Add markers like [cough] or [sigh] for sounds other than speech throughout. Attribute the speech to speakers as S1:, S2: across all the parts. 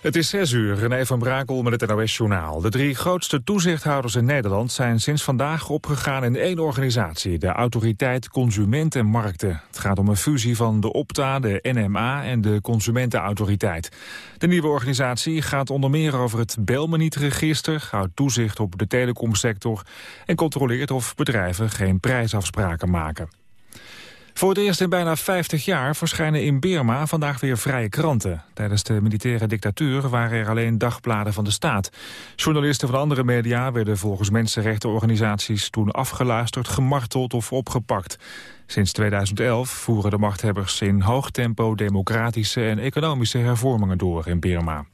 S1: Het is 6 uur, René van Brakel met het NOS-journaal. De drie grootste toezichthouders in Nederland zijn sinds vandaag opgegaan in één organisatie, de Autoriteit Consument en Markten. Het gaat om een fusie van de Opta, de NMA en de Consumentenautoriteit. De nieuwe organisatie gaat onder meer over het Belmeniet-register, houdt toezicht op de telecomsector en controleert of bedrijven geen prijsafspraken maken. Voor het eerst in bijna 50 jaar verschijnen in Birma vandaag weer vrije kranten. Tijdens de militaire dictatuur waren er alleen dagbladen van de staat. Journalisten van andere media werden volgens mensenrechtenorganisaties toen afgeluisterd, gemarteld of opgepakt. Sinds 2011 voeren de machthebbers in hoog tempo democratische en economische hervormingen door in Birma.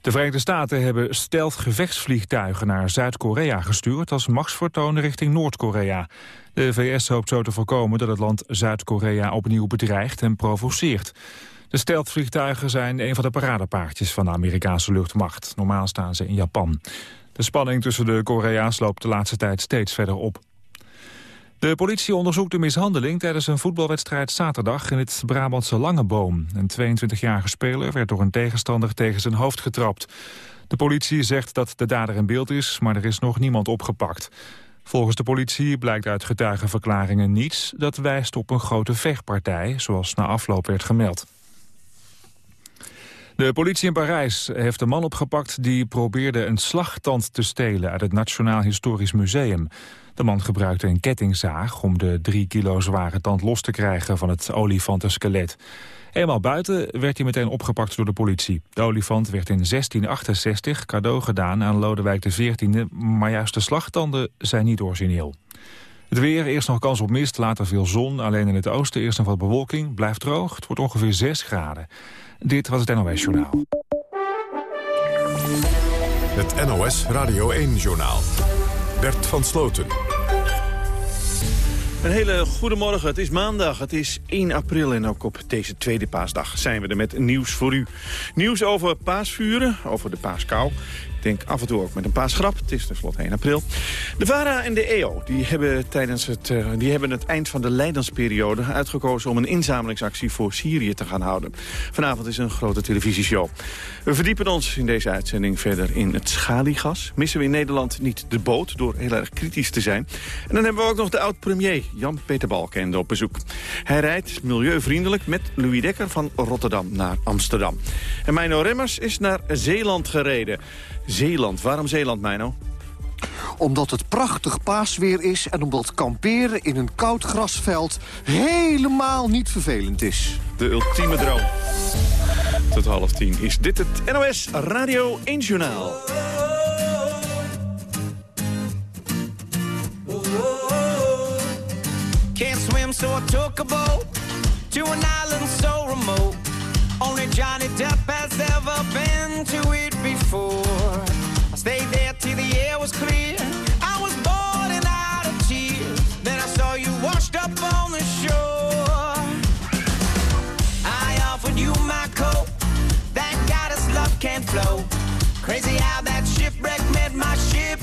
S1: De Verenigde Staten hebben stealth gevechtsvliegtuigen naar Zuid-Korea gestuurd als machtsvertoon richting Noord-Korea. De VS hoopt zo te voorkomen dat het land Zuid-Korea opnieuw bedreigt en provoceert. De stealthvliegtuigen zijn een van de paradepaardjes van de Amerikaanse luchtmacht. Normaal staan ze in Japan. De spanning tussen de Korea's loopt de laatste tijd steeds verder op. De politie onderzoekt de mishandeling tijdens een voetbalwedstrijd zaterdag in het Brabantse Langeboom. Een 22-jarige speler werd door een tegenstander tegen zijn hoofd getrapt. De politie zegt dat de dader in beeld is, maar er is nog niemand opgepakt. Volgens de politie blijkt uit getuigenverklaringen niets... dat wijst op een grote vechtpartij, zoals na afloop werd gemeld. De politie in Parijs heeft een man opgepakt die probeerde een slagtand te stelen uit het Nationaal Historisch Museum. De man gebruikte een kettingzaag om de drie kilo zware tand los te krijgen van het olifantenskelet. Eenmaal buiten werd hij meteen opgepakt door de politie. De olifant werd in 1668 cadeau gedaan aan Lodewijk XIV, maar juist de slagtanden zijn niet origineel. Het weer, eerst nog kans op mist, later veel zon. Alleen in het oosten eerst nog wat bewolking. Blijft droog, het wordt ongeveer 6 graden. Dit was het NOS Journaal.
S2: Het NOS Radio 1-journaal. Bert van Sloten.
S3: Een hele goede morgen. Het is maandag. Het is 1 april en ook op deze tweede paasdag zijn we er met nieuws voor u. Nieuws over paasvuren, over de paaskou denk af en toe ook met een paar schrap. Het is tenslotte 1 april. De VARA en de EO die hebben, tijdens het, uh, die hebben het eind van de Leidensperiode uitgekozen... om een inzamelingsactie voor Syrië te gaan houden. Vanavond is een grote televisieshow. We verdiepen ons in deze uitzending verder in het schaliegas. Missen we in Nederland niet de boot door heel erg kritisch te zijn. En dan hebben we ook nog de oud-premier Jan-Peter Balkende op bezoek. Hij rijdt milieuvriendelijk met Louis Dekker van Rotterdam naar Amsterdam. En Meino Remmers is naar Zeeland gereden. Zeeland. Waarom Zeeland, Meino?
S4: Omdat het prachtig paasweer is en omdat kamperen in een koud grasveld helemaal niet vervelend is.
S3: De ultieme droom. Tot half tien is dit het NOS Radio 1 Journaal. Can't swim so I took a boat to an island so remote. Only Johnny Depp has ever been to it before. Stayed there till the air was clear. I was boiling out of tears. Then I saw you washed up on the shore. I offered you my coat. That goddess love can't flow. Crazy how that shipwreck meant my ship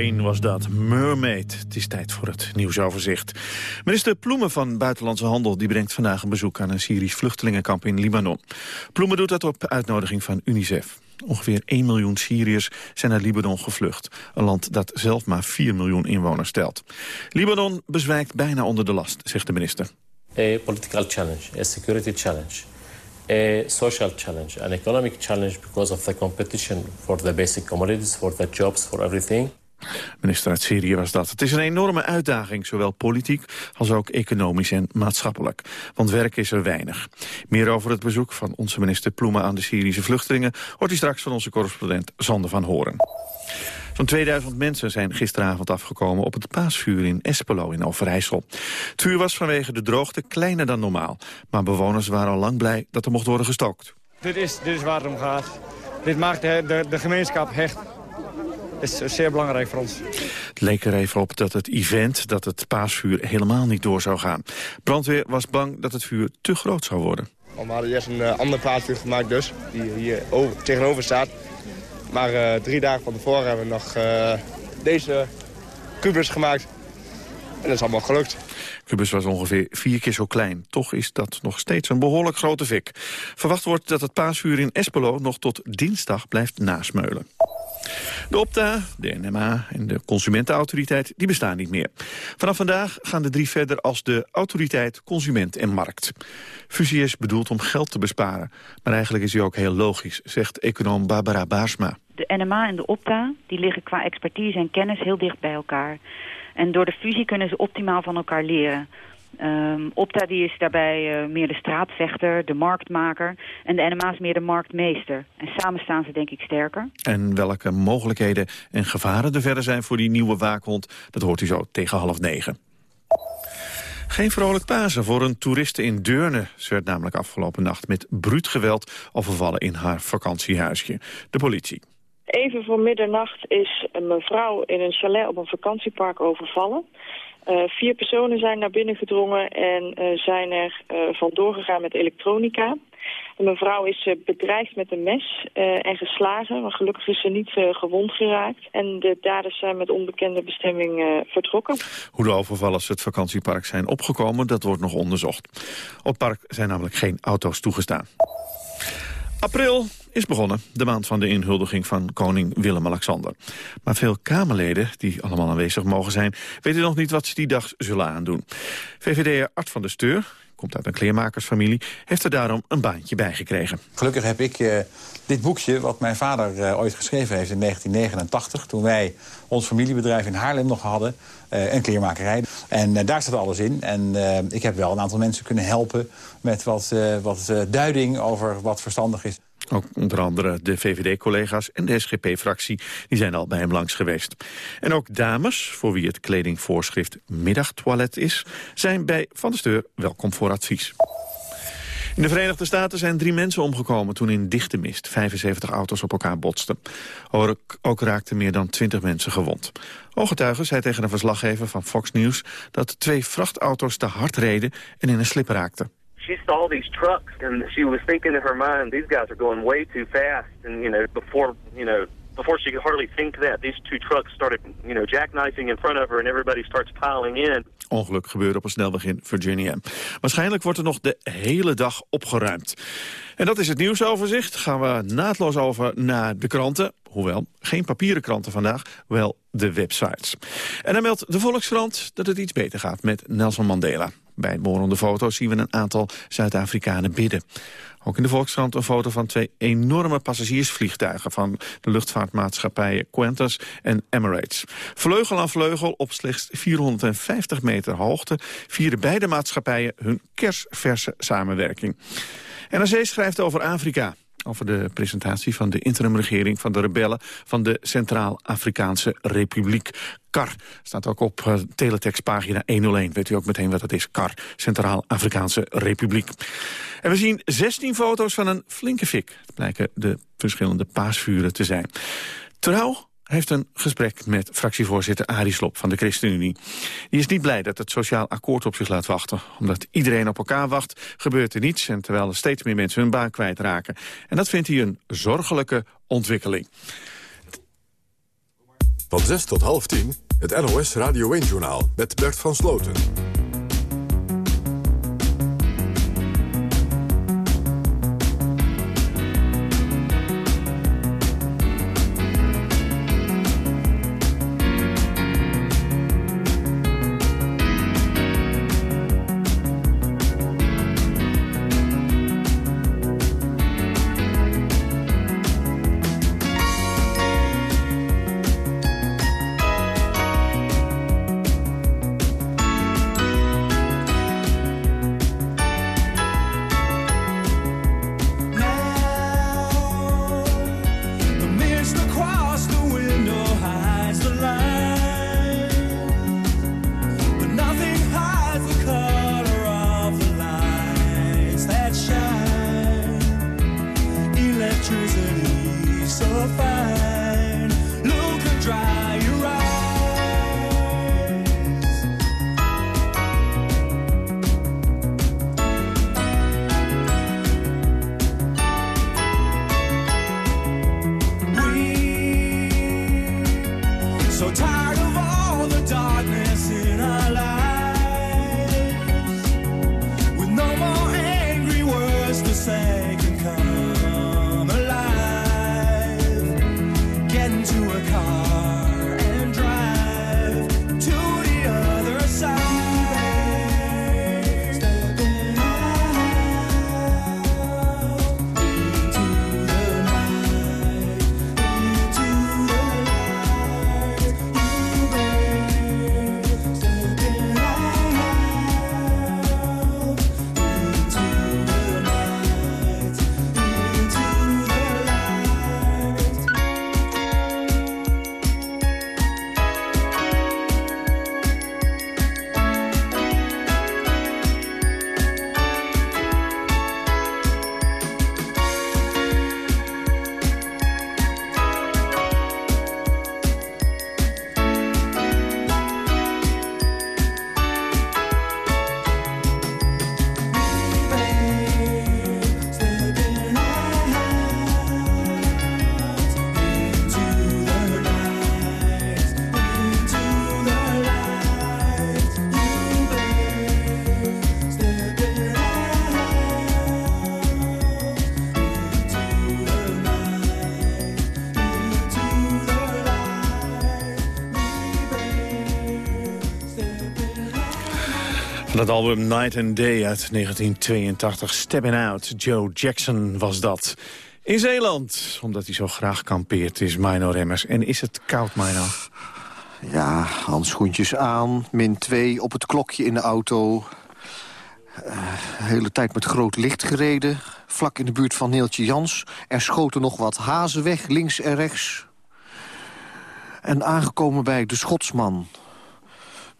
S3: Train was dat, Mermaid. Het is tijd voor het nieuwsoverzicht. Minister Ploemen van Buitenlandse Handel die brengt vandaag een bezoek aan een Syrisch vluchtelingenkamp in Libanon. Ploemen doet dat op uitnodiging van UNICEF. Ongeveer 1 miljoen Syriërs zijn naar Libanon gevlucht. Een land dat zelf maar 4 miljoen inwoners telt. Libanon bezwijkt bijna onder de last, zegt de minister.
S5: A political challenge, a security challenge a social challenge, an economic challenge because of the competition for the basic commodities, for the jobs, for everything.
S3: Minister uit Syrië was dat. Het is een enorme uitdaging, zowel politiek als ook economisch en maatschappelijk. Want werk is er weinig. Meer over het bezoek van onze minister Ploemen aan de Syrische vluchtelingen... hoort u straks van onze correspondent Sander van Horen. Zo'n 2000 mensen zijn gisteravond afgekomen op het paasvuur in Espelo in Overijssel. Het vuur was vanwege de droogte kleiner dan normaal. Maar bewoners waren al lang blij dat er mocht worden gestookt.
S6: Dit is, dit is waar het om gaat. Dit maakt de, de, de gemeenschap hecht is zeer belangrijk voor ons.
S3: Het leek er even op dat het event, dat het paasvuur helemaal niet door zou gaan. Brandweer was bang dat het vuur te groot zou worden.
S7: We hadden eerst een uh, ander paasvuur gemaakt dus, die hier over, tegenover staat. Maar uh, drie dagen van tevoren hebben we nog uh, deze kubus gemaakt. En dat is allemaal gelukt.
S3: Kubus was ongeveer vier keer zo klein. Toch is dat nog steeds een behoorlijk grote fik. Verwacht wordt dat het paasvuur in Espelo nog tot dinsdag blijft nasmeulen. De Opta, de NMA en de Consumentenautoriteit die bestaan niet meer. Vanaf vandaag gaan de drie verder als de Autoriteit, Consument en Markt. Fusie is bedoeld om geld te besparen. Maar eigenlijk is die ook heel logisch, zegt econoom Barbara Baarsma.
S8: De NMA en de Opta die liggen qua expertise en kennis heel dicht bij elkaar. En door de fusie kunnen ze optimaal van elkaar leren. Um, Opta die is daarbij uh, meer de straatvechter, de marktmaker. En de NMA is meer de marktmeester. En samen staan ze denk ik sterker.
S3: En welke mogelijkheden en gevaren er verder zijn voor die nieuwe waakhond... dat hoort u zo tegen half negen. Geen vrolijk Pasen voor een toeriste in Deurne. Ze werd namelijk afgelopen nacht met bruut geweld overvallen in haar vakantiehuisje. De politie.
S9: Even voor middernacht is een mevrouw in een chalet op een vakantiepark overvallen. Uh, vier personen zijn naar binnen gedrongen en uh, zijn er uh, vandoor gegaan met elektronica. De mevrouw is bedreigd met een mes en geslagen, maar gelukkig is ze niet gewond geraakt. En de daders zijn met onbekende bestemming vertrokken.
S3: Hoe de overvallers het vakantiepark zijn opgekomen, dat wordt nog onderzocht. Op het park zijn namelijk geen auto's toegestaan. April is begonnen, de maand van de inhuldiging van koning Willem-Alexander. Maar veel Kamerleden, die allemaal aanwezig mogen zijn... weten nog niet wat ze die dag zullen aandoen. VVD'er Art van der Steur, komt uit een kleermakersfamilie... heeft er daarom een baantje bij gekregen.
S10: Gelukkig heb ik uh, dit boekje, wat mijn vader uh, ooit geschreven heeft in 1989... toen wij ons familiebedrijf in Haarlem nog hadden, uh, een kleermakerij. En daar staat alles in. En ik heb wel een aantal mensen kunnen helpen... met wat, wat duiding over wat verstandig is.
S3: Ook onder andere de VVD-collega's en de SGP-fractie die zijn al bij hem langs geweest. En ook dames, voor wie het kledingvoorschrift middagtoilet is... zijn bij Van der Steur welkom voor advies. In de Verenigde Staten zijn drie mensen omgekomen toen in dichte mist 75 auto's op elkaar botsten. Ook, ook raakten meer dan 20 mensen gewond. Ooggetuigen zei tegen een verslaggever van Fox News dat twee vrachtauto's te hard reden en in een slip raakten
S11: she saw these trucks and she was thinking in her mind, these guys are going way too fast. And, you know, before, you know, before she could hardly think that, these two trucks started, you know, jackknifing in front of her and everybody starts piling in.
S3: Ongeluk gebeurde op een snelweg in Virginia. Waarschijnlijk wordt er nog de hele dag opgeruimd. En dat is het nieuwsoverzicht. Gaan we naadloos over naar de kranten. Hoewel, geen papieren kranten vandaag, wel de websites. En dan meldt de Volkskrant dat het iets beter gaat met Nelson Mandela. Bij het behorende foto's zien we een aantal Zuid-Afrikanen bidden. Ook in de Volkskrant een foto van twee enorme passagiersvliegtuigen... van de luchtvaartmaatschappijen Qantas en Emirates. Vleugel aan vleugel op slechts 450 meter hoogte... vieren beide maatschappijen hun kersverse samenwerking. NRC schrijft over Afrika over de presentatie van de interimregering van de rebellen van de Centraal-Afrikaanse Republiek. CAR staat ook op uh, teletextpagina 101. Weet u ook meteen wat het is, CAR, Centraal-Afrikaanse Republiek. En we zien 16 foto's van een flinke fik. Blijken de verschillende paasvuren te zijn. Trouw heeft een gesprek met fractievoorzitter Arie Slob van de ChristenUnie. Die is niet blij dat het sociaal akkoord op zich laat wachten. Omdat iedereen op elkaar wacht, gebeurt er niets... en terwijl er steeds meer mensen hun baan kwijtraken. En dat vindt hij een zorgelijke ontwikkeling.
S2: Van 6 tot half 10, het NOS Radio 1-journaal met Bert van Sloten.
S3: Het album Night and Day uit 1982, Stepping Out. Joe Jackson was dat. In Zeeland, omdat hij zo graag kampeert, is Mino Remmers. En is het koud, Mino?
S12: Ja, handschoentjes aan, min 2 op het klokje in de auto. Eh, hele tijd met groot licht gereden. Vlak in de buurt van Neeltje Jans. Er schoten nog wat hazen weg, links en rechts. En aangekomen bij de Schotsman.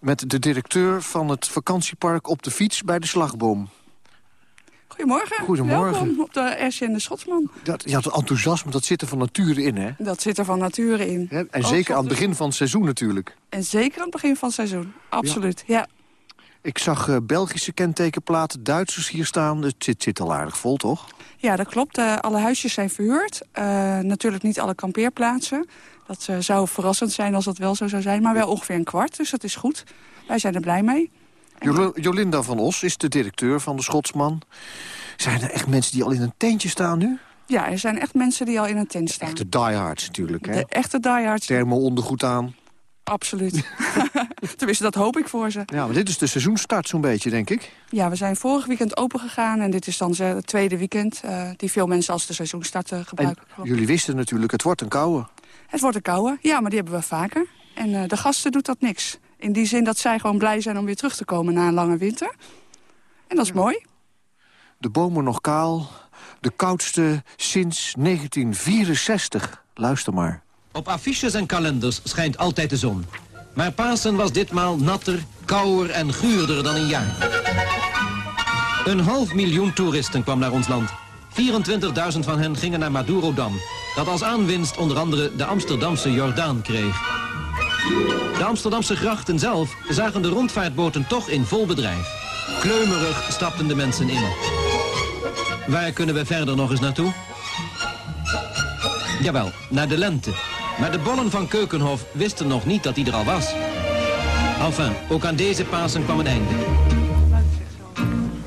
S12: Met de directeur van het vakantiepark op de fiets bij de slagboom.
S13: Goedemorgen.
S12: Goedemorgen.
S13: Welkom op de en de Schotsman.
S12: Dat, ja, dat enthousiasme, dat zit er van nature in, hè?
S13: Dat zit er van nature in.
S12: En
S13: Ook
S12: zeker aan het begin van het seizoen natuurlijk.
S13: En zeker aan het begin van het seizoen. Absoluut, ja.
S12: Ik zag eh, Belgische kentekenplaten, Duitsers hier staan. Het zit, zit al aardig vol, toch?
S13: Ja, dat klopt. Eh, alle huisjes zijn verhuurd. Eh, natuurlijk niet alle kampeerplaatsen. Dat eh, zou verrassend zijn als dat wel zo zou zijn. Maar wel ongeveer een kwart, dus dat is goed. Wij zijn er blij mee.
S12: Jolinda van Os is de directeur van de Schotsman. Zijn er echt mensen die al in een tentje staan nu?
S13: Ja, er zijn echt mensen die al in een tent staan.
S12: De diehards natuurlijk, hè?
S13: De echte diehards.
S12: Thermo-ondergoed aan.
S13: Absoluut. [laughs] Tenminste, dat hoop ik voor ze.
S12: Ja, maar dit is de seizoenstart zo'n beetje, denk ik.
S13: Ja, we zijn vorig weekend open gegaan en dit is dan het tweede weekend... eh, die veel mensen als de seizoenstart eh, gebruiken.
S12: Jullie wisten natuurlijk, het wordt een koude.
S13: Het wordt een koude, ja, maar die hebben we vaker. En eh, de gasten doet dat niks. In die zin dat zij gewoon blij zijn om weer terug te komen na een lange winter. En dat is mooi.
S12: De bomen nog kaal. De koudste sinds 1964. Luister maar.
S14: Op affiches en kalenders schijnt altijd de zon. Maar Pasen was ditmaal natter, kouder en guurder dan een jaar. Een half miljoen toeristen kwam naar ons land. 24.000 van hen gingen naar Madurodam. Dat als aanwinst onder andere de Amsterdamse Jordaan kreeg. De Amsterdamse grachten zelf zagen de rondvaartboten toch in vol bedrijf. Kleumerig stapten de mensen in. Waar kunnen we verder nog eens naartoe? Jawel, naar de lente. Maar de bollen van Keukenhof wisten nog niet dat hij er al was. Enfin, ook aan deze Pasen kwam een einde.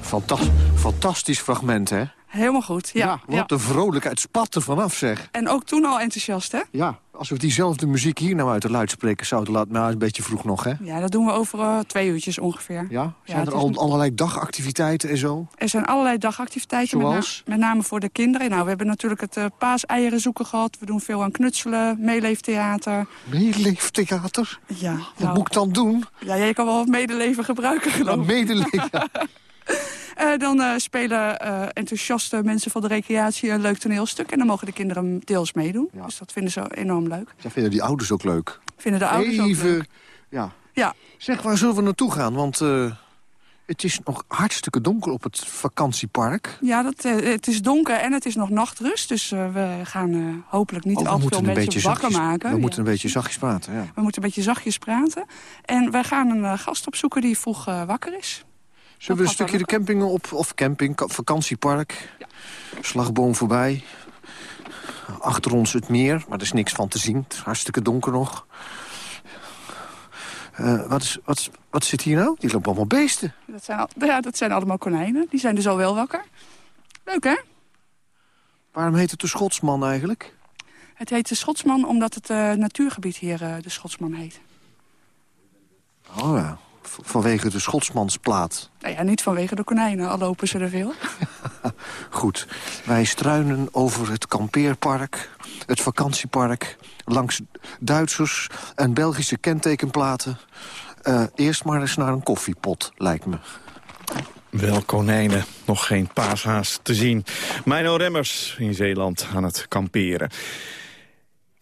S12: Fantas fantastisch fragment, hè?
S13: Helemaal goed, ja.
S12: Wat
S13: ja.
S12: de vrolijkheid spat er vanaf, zeg.
S13: En ook toen al enthousiast, hè?
S12: Ja, als we diezelfde muziek hier nou uit de luidsprekers zouden laten... Nou, is een beetje vroeg nog, hè?
S13: Ja, dat doen we over eh, twee uurtjes ongeveer.
S12: Ja? Zijn er al
S13: een-
S12: allerlei dagactiviteiten en zo?
S13: Er zijn allerlei dagactiviteiten, met, na- met name voor de kinderen. Nou, we hebben natuurlijk het eh, paaseieren zoeken gehad. We doen veel aan knutselen, meeleeftheater.
S12: Meeleeftheater?
S13: Ja.
S12: Wat moet ik dan doen?
S13: Ja, jij kan wel wat medeleven gebruiken, geloof ik.
S12: medeleven. [laughs]
S13: Eh, dan eh, spelen eh, enthousiaste mensen van de recreatie een leuk toneelstuk. En dan mogen de kinderen deels meedoen. Dus dat vinden ze enorm leuk.
S12: Ja, vinden die ouders ook leuk?
S13: Vinden de ouders ook
S12: Even,
S13: leuk.
S12: ja.
S13: Ja.
S12: Zeg, waar zullen we naartoe gaan? Want het is nog hartstikke donker op het vakantiepark.
S13: Ja, dat, het is donker en het is nog nachtrust. Dus we gaan hopelijk niet
S12: Oh,
S13: al te veel mensen
S12: beetje
S13: wakker
S12: zachtjes-
S13: maken.
S12: We
S13: Ja.
S12: moeten een beetje zachtjes praten, ja.
S13: We moeten een beetje zachtjes praten. En wij gaan een gast opzoeken die vroeg wakker is.
S12: Zullen we een stukje de camping op, of camping, ka- vakantiepark? Slagboom voorbij. Achter ons het meer, maar er is niks van te zien. Het is hartstikke donker nog. Eh, wat, is, wat, wat zit hier nou? Die lopen allemaal beesten.
S13: Dat zijn, al- ja, dat zijn allemaal konijnen. Die zijn dus al wel wakker. Leuk, hè?
S12: Waarom heet het de Schotsman eigenlijk?
S13: Het heet de Schotsman omdat het eh, natuurgebied hier eh, de Schotsman heet.
S12: Oh ja, vanwege de Schotsmansplaat.
S13: Nou ja, niet vanwege de konijnen, al lopen ze er veel. [laughs]
S12: Goed, wij struinen over het kampeerpark, het vakantiepark... langs Duitsers en Belgische kentekenplaten. Eh, eerst maar eens naar een koffiepot, lijkt me.
S3: Wel konijnen, nog geen paashaas te zien. Mino Remmers in Zeeland aan het kamperen.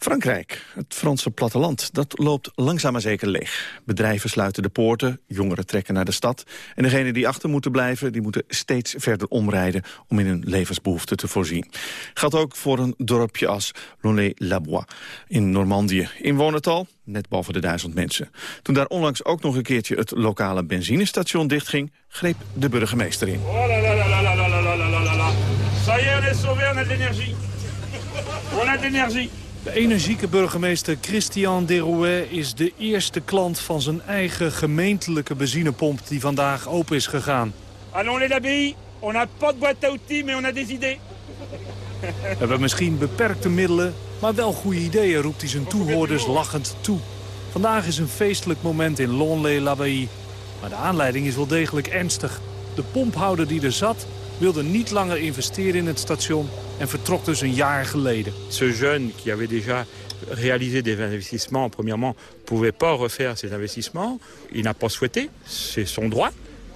S3: Frankrijk, het Franse platteland, dat loopt langzaam maar zeker leeg. Bedrijven sluiten de poorten, jongeren trekken naar de stad... en degenen die achter moeten blijven, die moeten steeds verder omrijden... om in hun levensbehoeften te voorzien. Geldt ook voor een dorpje als Lonnay-la-Bois in Normandië. Inwonertal, net boven de duizend mensen. Toen daar onlangs ook nog een keertje het lokale benzinestation dichtging... greep de burgemeester in.
S15: Oh a de l'énergie. On l'énergie.
S16: De energieke burgemeester Christian Derouet is de eerste klant van zijn eigen gemeentelijke benzinepomp die vandaag open is gegaan.
S15: Allons les labis, on n'a pas de boîte à outils, mais on a des idées.
S16: We hebben misschien beperkte middelen, maar wel goede ideeën, roept hij zijn toehoorders lachend toe. Vandaag is een feestelijk moment in Lonley-l'Abeille. Maar de aanleiding is wel degelijk ernstig. De pomphouder die er zat wilde niet langer investeren in het station en vertrok dus een jaar geleden.
S17: Ce jeune qui avait déjà réalisé des investissements, premièrement, pouvait pas refaire ces investissements. Il n'a pas souhaité, c'est son droit.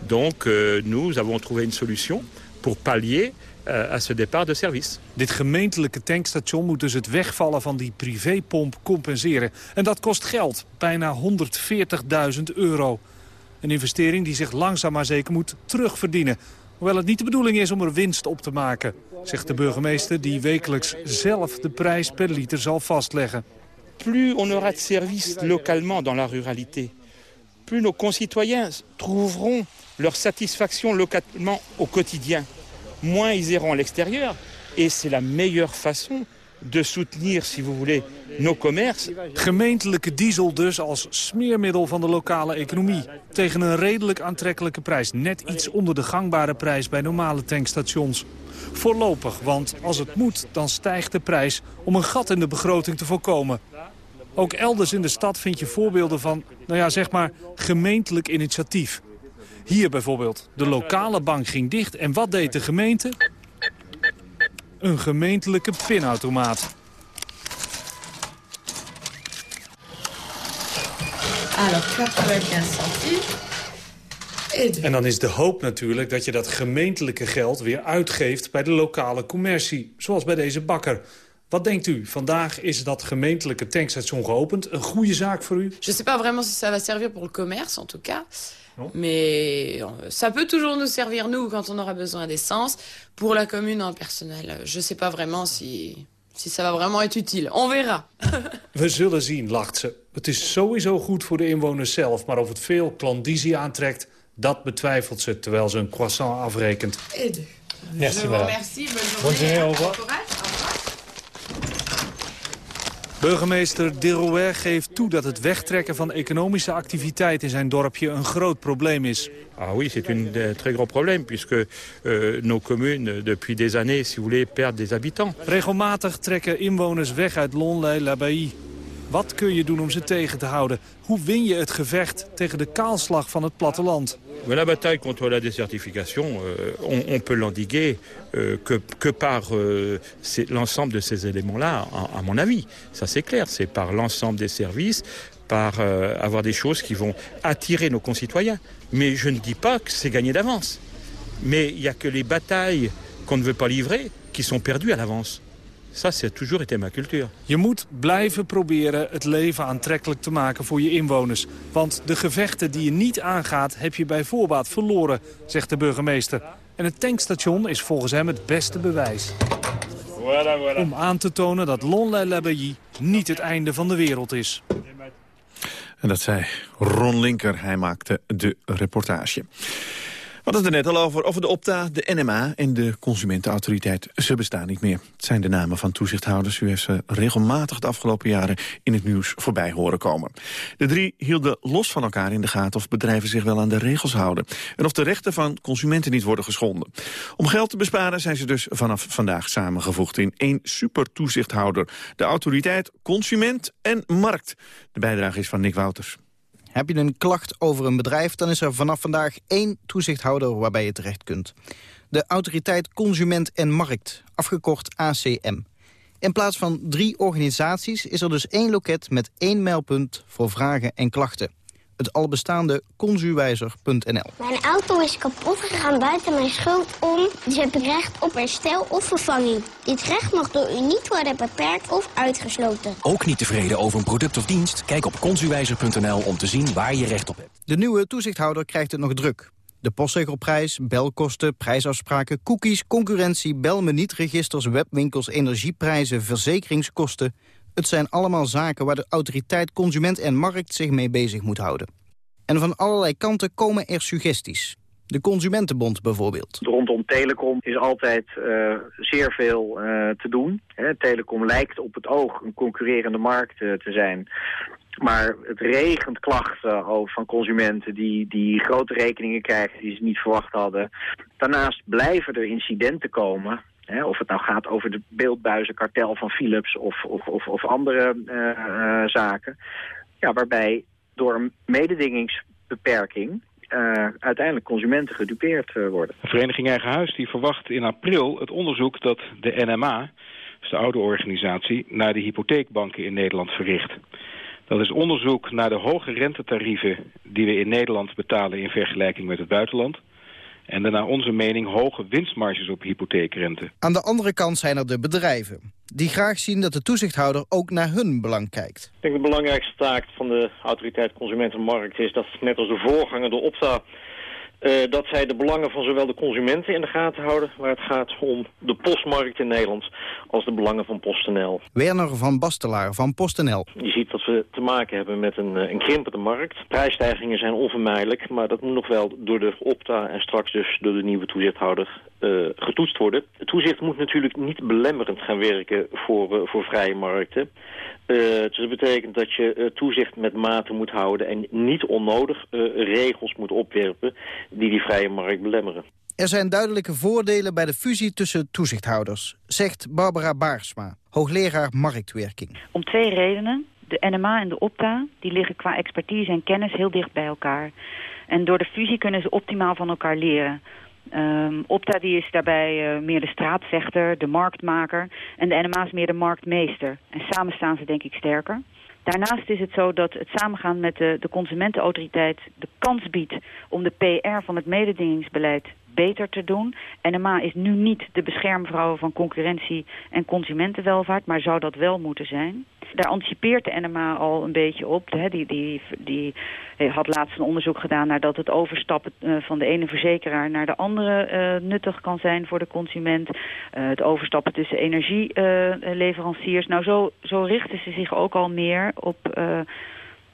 S17: Donc euh, nous avons trouvé une solution pour pallier euh, à ce départ de service.
S16: Dit gemeentelijke tankstation moet dus het wegvallen van die privépomp compenseren. En dat kost geld, bijna 140.000 euro. Een investering die zich langzaam maar zeker moet terugverdienen. Hoewel het niet de bedoeling is om er winst op te maken, zegt de burgemeester die wekelijks zelf de prijs per liter zal vastleggen.
S17: Plus on de services localement dans la ruralité, plus nos concitoyens trouveront leur satisfaction localement au quotidien. Moins ils iront à l'extérieur et c'est la meilleure façon de soutenir, si vous voulez, nos commerces.
S16: Gemeentelijke diesel dus als smeermiddel van de lokale economie. Tegen een redelijk aantrekkelijke prijs. Net iets onder de gangbare prijs bij normale tankstations. Voorlopig, want als het moet, dan stijgt de prijs om een gat in de begroting te voorkomen. Ook elders in de stad vind je voorbeelden van, nou ja, zeg maar, gemeentelijk initiatief. Hier bijvoorbeeld, de lokale bank ging dicht en wat deed de gemeente? Een gemeentelijke pinautomaat.
S18: Alors, 95 centimes.
S16: En dan is de hoop natuurlijk dat je dat gemeentelijke geld weer uitgeeft bij de lokale commercie. Zoals bij deze bakker. Wat denkt u? Vandaag is dat gemeentelijke tankstation geopend. Een goede zaak voor u?
S18: Je sais pas vraiment si ça va servir pour le commerce, en tout cas. Mais euh, ça peut toujours nous servir, nous, quand on aura besoin d'essence. Pour la commune, en personnel, je sais pas vraiment si, si ça va vraiment être utile. On verra. [laughs]
S16: We zullen zien, lacht ze. Het is sowieso goed voor de inwoners zelf. Maar of het veel klandizie aantrekt, dat betwijfelt ze... terwijl ze een croissant afrekent. Merci,
S18: remercie. Bonne journée.
S16: Bonne journée, au revoir.
S18: Bon courage. Au revoir.
S16: Burgemeester Derouet geeft toe dat het wegtrekken van economische activiteit in zijn dorpje een groot probleem is.
S17: Ah oui, c'est un très gros problème puisque euh, nos communes, euh, depuis des années, si vous voulez, perdent des habitants.
S16: Regelmatig trekken inwoners weg uit Lonlay-l'Abbaye. Wat kun je doen om ze tegen te houden? Hoe win je het gevecht tegen de kaalslag van het platteland?
S17: La bataille contre la désertification, euh, on, on peut l'endiguer euh, que, que par euh, l'ensemble de ces éléments-là, à, mon avis. Ça c'est clair, c'est par l'ensemble des services, par avoir des choses qui vont attirer nos concitoyens. Mais je ne dis pas que c'est gagné d'avance. Mais il n'y a que les batailles qu'on ne veut pas livrer qui sont perdues à l'avance. Ça, c'est toujours été ma culture.
S16: Je moet blijven proberen het leven aantrekkelijk te maken voor je inwoners. Want de gevechten die je niet aangaat, heb je bij voorbaat verloren, zegt de burgemeester. En het tankstation is volgens hem het beste bewijs.
S19: Voilà, voilà.
S16: Om aan te tonen dat Lonlay-l'Abbaye niet het einde van de wereld is.
S3: En dat zei Ron Linker. Hij maakte de reportage. Hadden het er net al over, over de Opta, de NMA en de Consumentenautoriteit. Ze bestaan niet meer. Het zijn de namen van toezichthouders. U heeft ze regelmatig de afgelopen jaren in het nieuws voorbij horen komen. De drie hielden los van elkaar in de gaten of bedrijven zich wel aan de regels houden. En of de rechten van consumenten niet worden geschonden. Om geld te besparen zijn ze dus vanaf vandaag samengevoegd in één supertoezichthouder. De autoriteit Consument en Markt. De bijdrage is van Nick Wouters.
S20: Heb je een klacht over een bedrijf, dan is er vanaf vandaag één toezichthouder waarbij je terecht kunt. De Autoriteit Consument en Markt, afgekort ACM. In plaats van drie organisaties is er dus één loket met één meldpunt voor vragen en klachten. Het al bestaande consuwijzer.nl.
S21: Mijn auto is kapot gegaan buiten mijn schuld om, dus heb ik recht op herstel of vervanging. Dit recht mag door u niet worden beperkt of uitgesloten.
S22: Ook niet tevreden over een product of dienst? Kijk op consuwijzer.nl om te zien waar je recht op hebt.
S20: De nieuwe toezichthouder krijgt het nog druk. De postzegelprijs, belkosten, prijsafspraken, cookies, concurrentie, belmenietregisters, webwinkels, energieprijzen, verzekeringskosten. Het zijn allemaal zaken waar de autoriteit Consument en Markt zich mee bezig moet houden. En van allerlei kanten komen er suggesties. De Consumentenbond bijvoorbeeld.
S23: Rondom telecom is altijd eh, zeer veel eh, te doen. Hè, telecom lijkt op het oog een concurrerende markt eh, te zijn. Maar het regent klachten over van consumenten die, die grote rekeningen krijgen die ze niet verwacht hadden. Daarnaast blijven er incidenten komen. Of het nou gaat over de beeldbuizenkartel van Philips of, of, of, of andere eh, eh, zaken. Ja, waarbij door een mededingingsbeperking eh, uiteindelijk consumenten gedupeerd eh, worden.
S24: De Vereniging Eigen Huis die verwacht in april het onderzoek dat de NMA, dus de oude organisatie, naar de hypotheekbanken in Nederland verricht. Dat is onderzoek naar de hoge rentetarieven die we in Nederland betalen in vergelijking met het buitenland. En de naar onze mening hoge winstmarges op hypotheekrente.
S20: Aan de andere kant zijn er de bedrijven. Die graag zien dat de toezichthouder ook naar hun belang kijkt.
S25: Ik denk de belangrijkste taak van de autoriteit Consumentenmarkt is dat net als de voorganger de Opta
S26: Eh, dat zij de belangen van zowel de consumenten in de gaten houden... waar het gaat om de postmarkt in Nederland... als de belangen van PostNL.
S20: Werner van Bastelaar van PostNL.
S26: Je ziet dat we te maken hebben met een, eh, een krimpende markt. Prijsstijgingen zijn onvermijdelijk... maar dat moet nog wel door de opta en straks dus door de nieuwe toezichthouder eh, getoetst worden. Het toezicht moet natuurlijk niet belemmerend gaan werken voor, voor vrije markten. Eh, dus dat betekent dat je eh, toezicht met mate moet houden en niet onnodig eh, regels moet opwerpen die die vrije markt belemmeren.
S20: Er zijn duidelijke voordelen bij de fusie tussen toezichthouders, zegt Barbara Baarsma, hoogleraar marktwerking.
S8: Om twee redenen. De NMA en de Opta die liggen qua expertise en kennis heel dicht bij elkaar. En door de fusie kunnen ze optimaal van elkaar leren. Ehm, Opta die is daarbij eh, meer de straatvechter, de marktmaker. En de NMA is meer de marktmeester. En samen staan ze denk ik sterker. Daarnaast is het zo dat het samengaan met de, de consumentenautoriteit de kans biedt om de PR van het mededingingsbeleid beter te doen. NMA is nu niet de beschermvrouw van concurrentie en consumentenwelvaart, maar zou dat wel moeten zijn. Daar anticipeert de NMA al een beetje op. Die, die, die had laatst een onderzoek gedaan naar dat het overstappen eh, van de ene verzekeraar naar de andere eh, nuttig kan zijn voor de consument. Eh, het overstappen tussen energieleveranciers. nou, zo, zo richten ze zich ook al meer op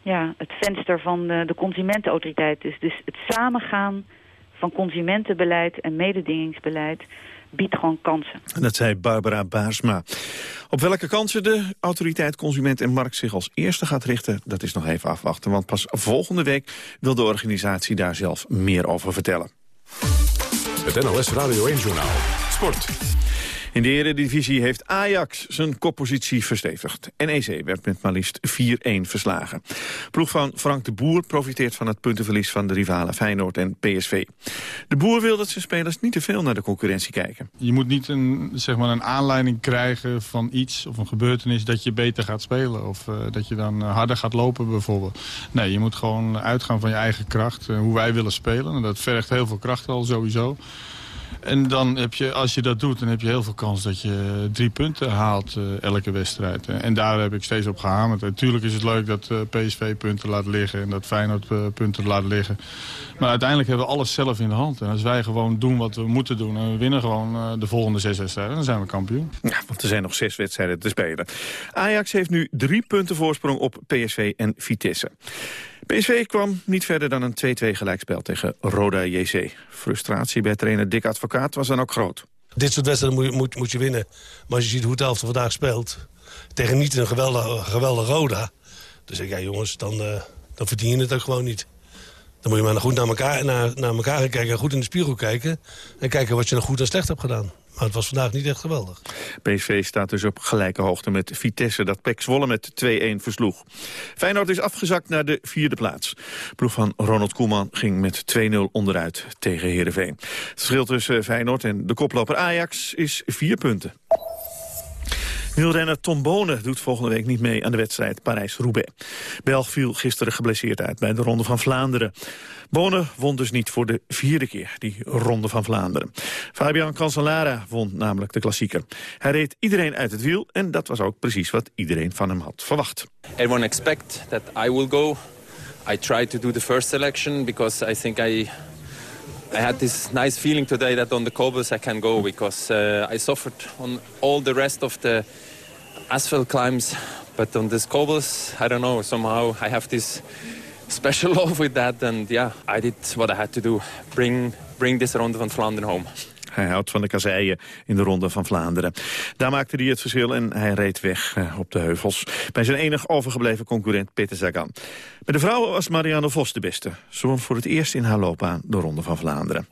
S8: ja, het venster van de, de consumentenautoriteit. Dus, dus het samengaan van consumentenbeleid en mededingingsbeleid biedt gewoon kansen.
S3: Dat zei Barbara Baarsma. Op welke kansen de autoriteit Consument en Markt zich als eerste gaat richten... dat is nog even afwachten, want pas volgende week... wil de organisatie daar zelf meer over vertellen.
S2: Het NOS Radio 1-journaal. Sport.
S3: In de Eredivisie heeft Ajax zijn koppositie verstevigd. NEC werd met maar liefst 4-1 verslagen. Ploeg van Frank de Boer profiteert van het puntenverlies van de rivalen Feyenoord en PSV. De Boer wil dat zijn spelers niet te veel naar de concurrentie kijken.
S27: Je moet niet een, zeg maar een aanleiding krijgen van iets of een gebeurtenis dat je beter gaat spelen. Of uh, dat je dan harder gaat lopen bijvoorbeeld. Nee, je moet gewoon uitgaan van je eigen kracht. Hoe wij willen spelen. En dat vergt heel veel kracht al sowieso. En dan heb je, als je dat doet, dan heb je heel veel kans dat je drie punten haalt uh, elke wedstrijd. En daar heb ik steeds op gehamerd. Natuurlijk is het leuk dat uh, PSV punten laat liggen en dat Feyenoord uh, punten laat liggen. Maar uiteindelijk hebben we alles zelf in de hand. En als wij gewoon doen wat we moeten doen en we winnen gewoon de volgende zes wedstrijden, dan zijn we kampioen.
S3: Ja, want er zijn nog zes wedstrijden te spelen. Ajax heeft nu drie punten voorsprong op PSV en Vitesse. PSV kwam niet verder dan een 2-2 gelijkspel tegen Roda JC. Frustratie bij trainer Dick Advocaat was dan ook groot.
S28: Dit soort wedstrijden moet je, moet, je winnen. Maar als je ziet hoe het elftal vandaag speelt... tegen niet een geweldige, geweldige Roda... dan zeg ik, ja jongens, dan, uh, dan verdien je het ook gewoon niet. Dan moet je maar goed naar elkaar, naar, naar elkaar kijken en goed in de spiegel kijken... en kijken wat je nog goed en slecht hebt gedaan. Maar het was vandaag niet echt geweldig.
S3: PSV staat dus op gelijke hoogte met Vitesse... dat Pek Zwolle met 2-1 versloeg. Feyenoord is afgezakt naar de vierde plaats. Ploeg van Ronald Koeman ging met 2-0 onderuit tegen Heerenveen. Het verschil tussen Feyenoord en de koploper Ajax is vier punten. Wielrenner Tom Bonen doet volgende week niet mee aan de wedstrijd Parijs-Roubaix. Belg viel gisteren geblesseerd uit bij de Ronde van Vlaanderen. Bonen won dus niet voor de vierde keer die Ronde van Vlaanderen. Fabian Cancellara won namelijk de klassieker. Hij reed iedereen uit het wiel en dat was ook precies wat iedereen van hem had verwacht.
S25: Everyone expect that I will go. I tried to do the first selection because I think I I had this nice feeling today that on the cobbles I can go because uh, I suffered on all the rest of the asphalt climbs. But on these cobbles, I don't know, somehow I have this special [laughs] love with that. And yeah, I did what I had to do. Bring, bring this Ronde van Vlaanderen home.
S3: Hij houdt van de kasseien in de Ronde van Vlaanderen. Daar maakte hij het verschil en hij reed weg uh, op de heuvels. Bij zijn enig overgebleven concurrent Peter Sagan. Bij de vrouwen was Marianne Vos de beste. Ze won voor het eerst in haar loopbaan de Ronde van Vlaanderen.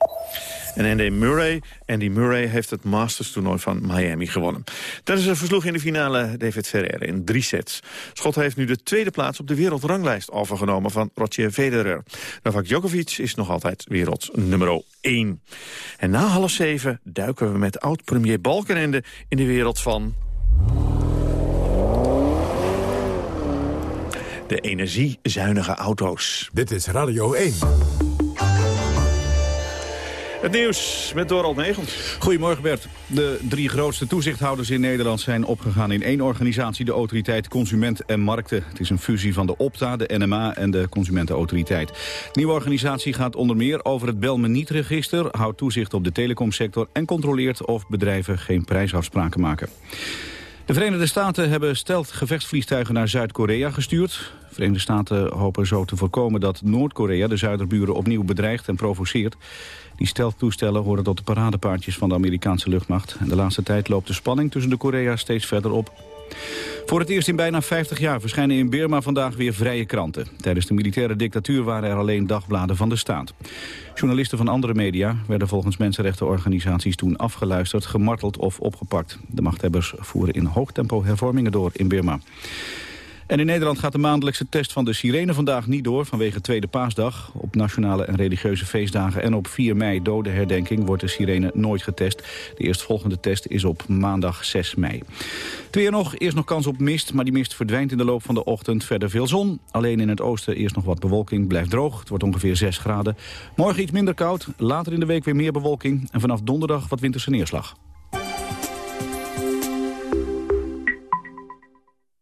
S3: En Andy Murray, Andy Murray heeft het Masters-toernooi van Miami gewonnen. Tijdens een versloeg in de finale David Ferrer in drie sets. Schot heeft nu de tweede plaats op de wereldranglijst overgenomen van Roger Federer. Novak Djokovic is nog altijd werelds nummer 1. En na half zeven duiken we met oud-premier Balkenende in de wereld van... De energiezuinige auto's.
S2: Dit is Radio 1.
S3: Het nieuws met Dorald Negens.
S29: Goedemorgen Bert. De drie grootste toezichthouders in Nederland zijn opgegaan in één organisatie, de Autoriteit Consument en Markten. Het is een fusie van de Opta, de NMA en de Consumentenautoriteit. De nieuwe organisatie gaat onder meer over het Belmeniet-register, houdt toezicht op de telecomsector en controleert of bedrijven geen prijsafspraken maken. De Verenigde Staten hebben stelt gevechtsvliegtuigen naar Zuid-Korea gestuurd. De Verenigde Staten hopen zo te voorkomen dat Noord-Korea de zuiderburen opnieuw bedreigt en provoceert. Die steltoestellen horen tot de paradepaardjes van de Amerikaanse luchtmacht. En de laatste tijd loopt de spanning tussen de Korea's steeds verder op. Voor het eerst in bijna 50 jaar verschijnen in Birma vandaag weer vrije kranten. Tijdens de militaire dictatuur waren er alleen dagbladen van de staat. Journalisten van andere media werden volgens mensenrechtenorganisaties toen afgeluisterd, gemarteld of opgepakt. De machthebbers voeren in hoog tempo hervormingen door in Birma. En in Nederland gaat de maandelijkse test van de sirene vandaag niet door vanwege Tweede Paasdag. Op nationale en religieuze feestdagen en op 4 mei dodenherdenking wordt de sirene nooit getest. De eerstvolgende test is op maandag 6 mei. Weer nog, eerst nog kans op mist, maar die mist verdwijnt in de loop van de ochtend. Verder veel zon, alleen in het oosten eerst nog wat bewolking, blijft droog. Het wordt ongeveer 6 graden. Morgen iets minder koud, later in de week weer meer bewolking. En vanaf donderdag wat winterse neerslag.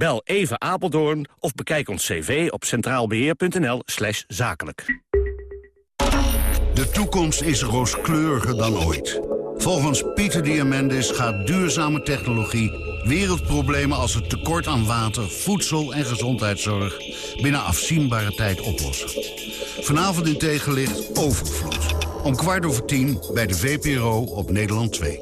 S30: Bel even Apeldoorn of bekijk ons cv op centraalbeheer.nl slash zakelijk.
S31: De toekomst is rooskleuriger dan ooit. Volgens Pieter Diamandis gaat duurzame technologie wereldproblemen als het tekort aan water, voedsel en gezondheidszorg binnen afzienbare tijd oplossen. Vanavond in tegenlicht Overvloed. Om kwart over tien bij de VPRO op Nederland 2.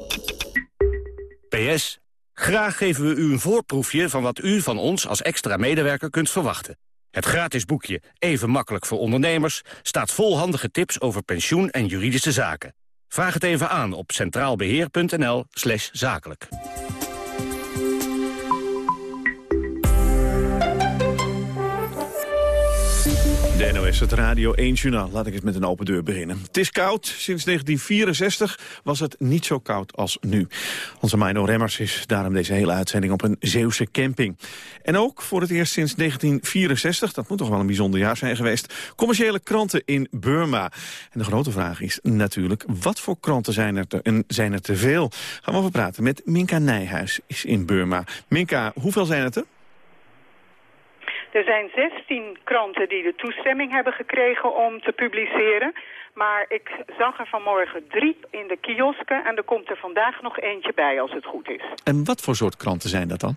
S30: PS, graag geven we u een voorproefje van wat u van ons als extra medewerker kunt verwachten. Het gratis boekje Even makkelijk voor ondernemers staat vol handige tips over pensioen en juridische zaken. Vraag het even aan op centraalbeheer.nl zakelijk.
S3: De NOS, het Radio 1 Journaal. Laat ik eens met een open deur beginnen. Het is koud. Sinds 1964 was het niet zo koud als nu. Onze Mino Remmers is daarom deze hele uitzending op een Zeeuwse camping. En ook voor het eerst sinds 1964, dat moet toch wel een bijzonder jaar zijn geweest... commerciële kranten in Burma. En de grote vraag is natuurlijk, wat voor kranten zijn er en zijn er te veel? Gaan we over praten met Minka Nijhuis, is in Burma. Minka, hoeveel zijn het er?
S32: Er zijn 16 kranten die de toestemming hebben gekregen om te publiceren. Maar ik zag er vanmorgen drie in de kiosken en er komt er vandaag nog eentje bij als het goed is.
S3: En wat voor soort kranten zijn dat dan?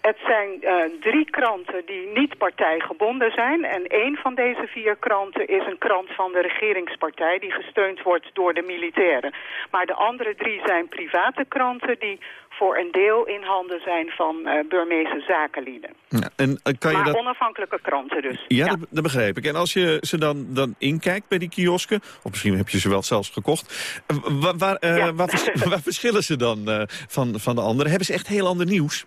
S32: Het zijn uh, drie kranten die niet partijgebonden zijn. En één van deze vier kranten is een krant van de regeringspartij... die gesteund wordt door de militairen. Maar de andere drie zijn private kranten... die voor een deel in handen zijn van uh, Burmeese zakenlieden.
S3: Ja, en, kan je
S32: maar
S3: dat...
S32: onafhankelijke kranten dus.
S3: Ja, ja. Dat, dat, begrijp ik. En als je ze dan, dan inkijkt bij die kiosken... of misschien heb je ze wel zelfs gekocht... waar, waar, ja. waar, vers [laughs] [laughs] waar verschillen ze dan van, van de anderen? Hebben ze echt heel ander nieuws?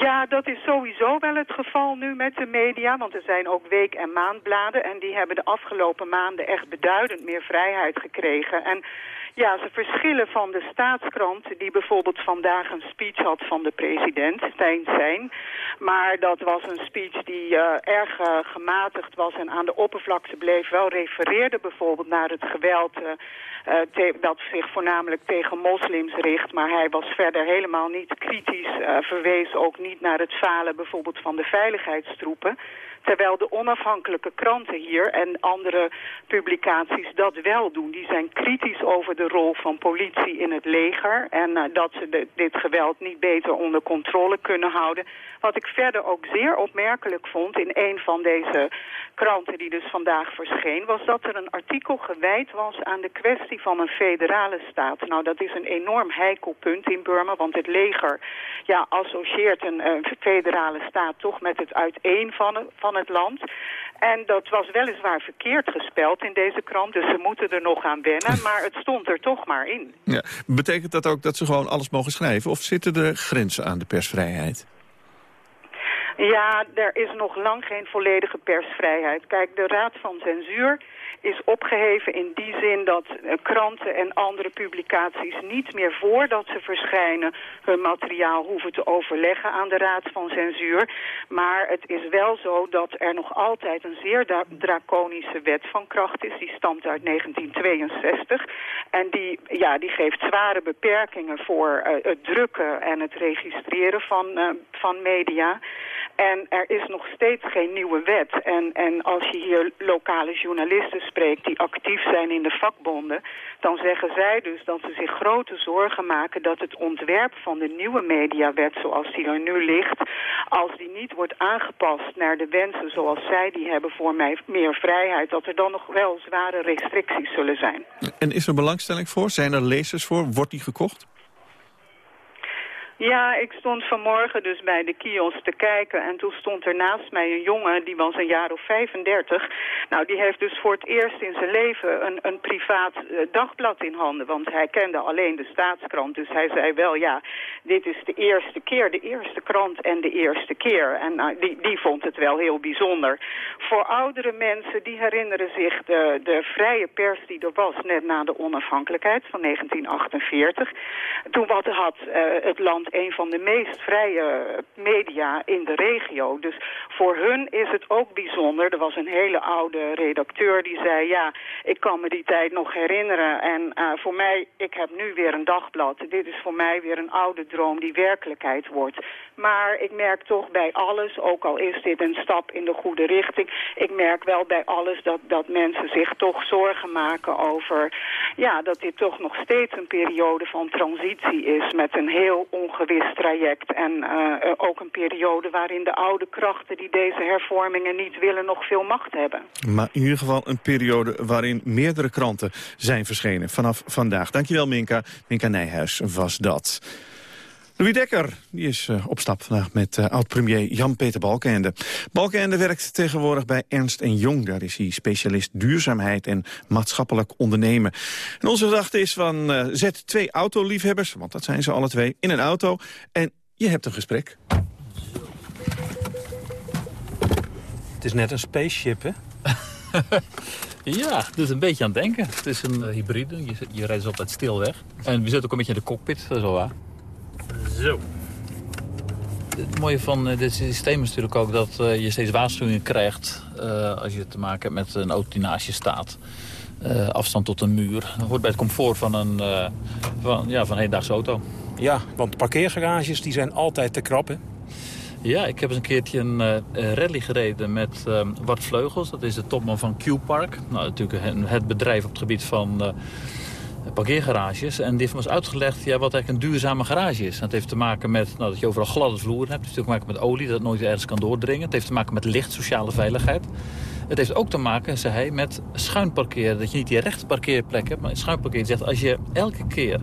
S32: Ja, dat is sowieso wel het geval nu met de media, want er zijn ook week- en maandbladen en die hebben de afgelopen maanden echt beduidend meer vrijheid gekregen. En ja, ze verschillen van de staatskrant die bijvoorbeeld vandaag een speech had van de president, Stijn Sein. Maar dat was een speech die uh, erg uh, gematigd was en aan de oppervlakte bleef. Wel refereerde bijvoorbeeld naar het geweld te, dat zich voornamelijk tegen moslims richt. Maar hij was verder helemaal niet kritisch, verwees ook niet naar het falen bijvoorbeeld van de veiligheidstroepen. Terwijl de onafhankelijke kranten hier en andere publicaties dat wel doen. Die zijn kritisch over de rol van politie in het leger. En uh, dat ze dit geweld niet beter onder controle kunnen houden. Wat ik verder ook zeer opmerkelijk vond in een van deze kranten die dus vandaag verscheen... was dat er een artikel gewijd was aan de kwestie van een federale staat. Nou, dat is een enorm heikel punt in Burma, want het leger ja, associeert een uh, federale staat toch met het uiteen van van het land. En dat was weliswaar verkeerd gespeld in deze krant, dus ze moeten er nog aan wennen. [laughs] Maar het stond er toch maar in.
S3: Ja. Betekent dat ook dat ze gewoon alles mogen schrijven? Of zitten er grenzen aan de persvrijheid?
S32: Ja, er is nog lang geen volledige persvrijheid. Kijk, de Raad van Censuur is opgeheven in die zin dat eh, kranten en andere publicaties niet meer voordat ze verschijnen hun materiaal hoeven te overleggen aan de Raad van Censuur. Maar het is wel zo dat er nog altijd een zeer draconische wet van kracht is. Die stamt uit 1962 en die, ja, die geeft zware beperkingen voor uh, het drukken en het registreren van, uh, van media. En er is nog steeds geen nieuwe wet. En, en als je hier lokale journalisten spreekt die actief zijn in de vakbonden... dan zeggen zij dus dat ze zich grote zorgen maken... dat het ontwerp van de nieuwe mediawet zoals die er nu ligt... als die niet wordt aangepast naar de wensen zoals zij die hebben voor mij meer vrijheid... dat er dan nog wel zware restricties zullen zijn.
S3: En is er belangstelling voor? Zijn er lezers voor? Wordt die gekocht?
S32: Ja, ik stond vanmorgen dus bij de kiosk te kijken en toen stond er naast mij een jongen, die was een jaar of 35. Nou, die heeft dus voor het eerst in zijn leven een, een privaat uh, dagblad in handen, want hij kende alleen de staatskrant. Dus hij zei wel, ja, dit is de eerste keer, de eerste krant en de eerste keer. En uh, die, die vond het wel heel bijzonder. Voor oudere mensen, die herinneren zich de, de vrije pers die er was net na de onafhankelijkheid van 1948. Toen wat had uh, het land een van de meest vrije media in de regio. Dus voor hun is het ook bijzonder. Er was een hele oude redacteur die zei... ja, ik kan me die tijd nog herinneren. En uh, voor mij, ik heb nu weer een dagblad. Dit is voor mij weer een oude droom die werkelijkheid wordt. Maar ik merk toch bij alles, ook al is dit een stap in de goede richting... ik merk wel bij alles dat, dat mensen zich toch zorgen maken over... ja, dat dit toch nog steeds een periode van transitie is... met een heel ongewis traject. En uh, ook een periode waarin de oude krachten die deze hervormingen niet willen nog veel macht hebben.
S3: Maar in ieder geval een periode waarin meerdere kranten zijn verschenen vanaf vandaag. Dankjewel Minka. Minka Nijhuis was dat. Louis Dekker die is uh, op stap vandaag met uh, oud-premier Jan-Peter Balkenende. Balkenende werkt tegenwoordig bij Ernst Jong. Daar is hij specialist duurzaamheid en maatschappelijk ondernemen. En onze gedachte is van uh, zet twee autoliefhebbers, want dat zijn ze alle twee, in een auto. En je hebt een gesprek.
S33: Het is net een spaceship, hè? [laughs]
S34: Ja, het is een beetje aan het denken. Het is een hybride, je, je rijdt dus altijd stil weg. En we zitten ook een beetje in de cockpit, dat is wel waar. Zo. Het mooie van uh, dit systeem is natuurlijk ook dat uh, je steeds waarschuwingen krijgt... Uh, als je te maken hebt met een auto die naast je staat. afstand tot een muur. Dat hoort bij het comfort van een, van, ja, van een hedendaagse auto.
S33: Ja, want parkeergarages die zijn altijd te krap, hè?
S34: Ja, ik heb eens een keertje een rally gereden met Bart Vleugels. Dat is de topman van Q-Park. Nou, natuurlijk het bedrijf op het gebied van parkeergarages. En die heeft uitgelegd ja, wat een duurzame garage is. dat heeft te maken met nou, dat je overal gladde vloeren hebt. Het heeft te maken met olie, dat het nooit ergens kan doordringen. Het heeft te maken met licht, sociale veiligheid. Het heeft ook te maken, zei hij, met schuin parkeren. Dat je niet die rechte parkeerplek hebt, maar schuin parkeren. Zegt, als je elke keer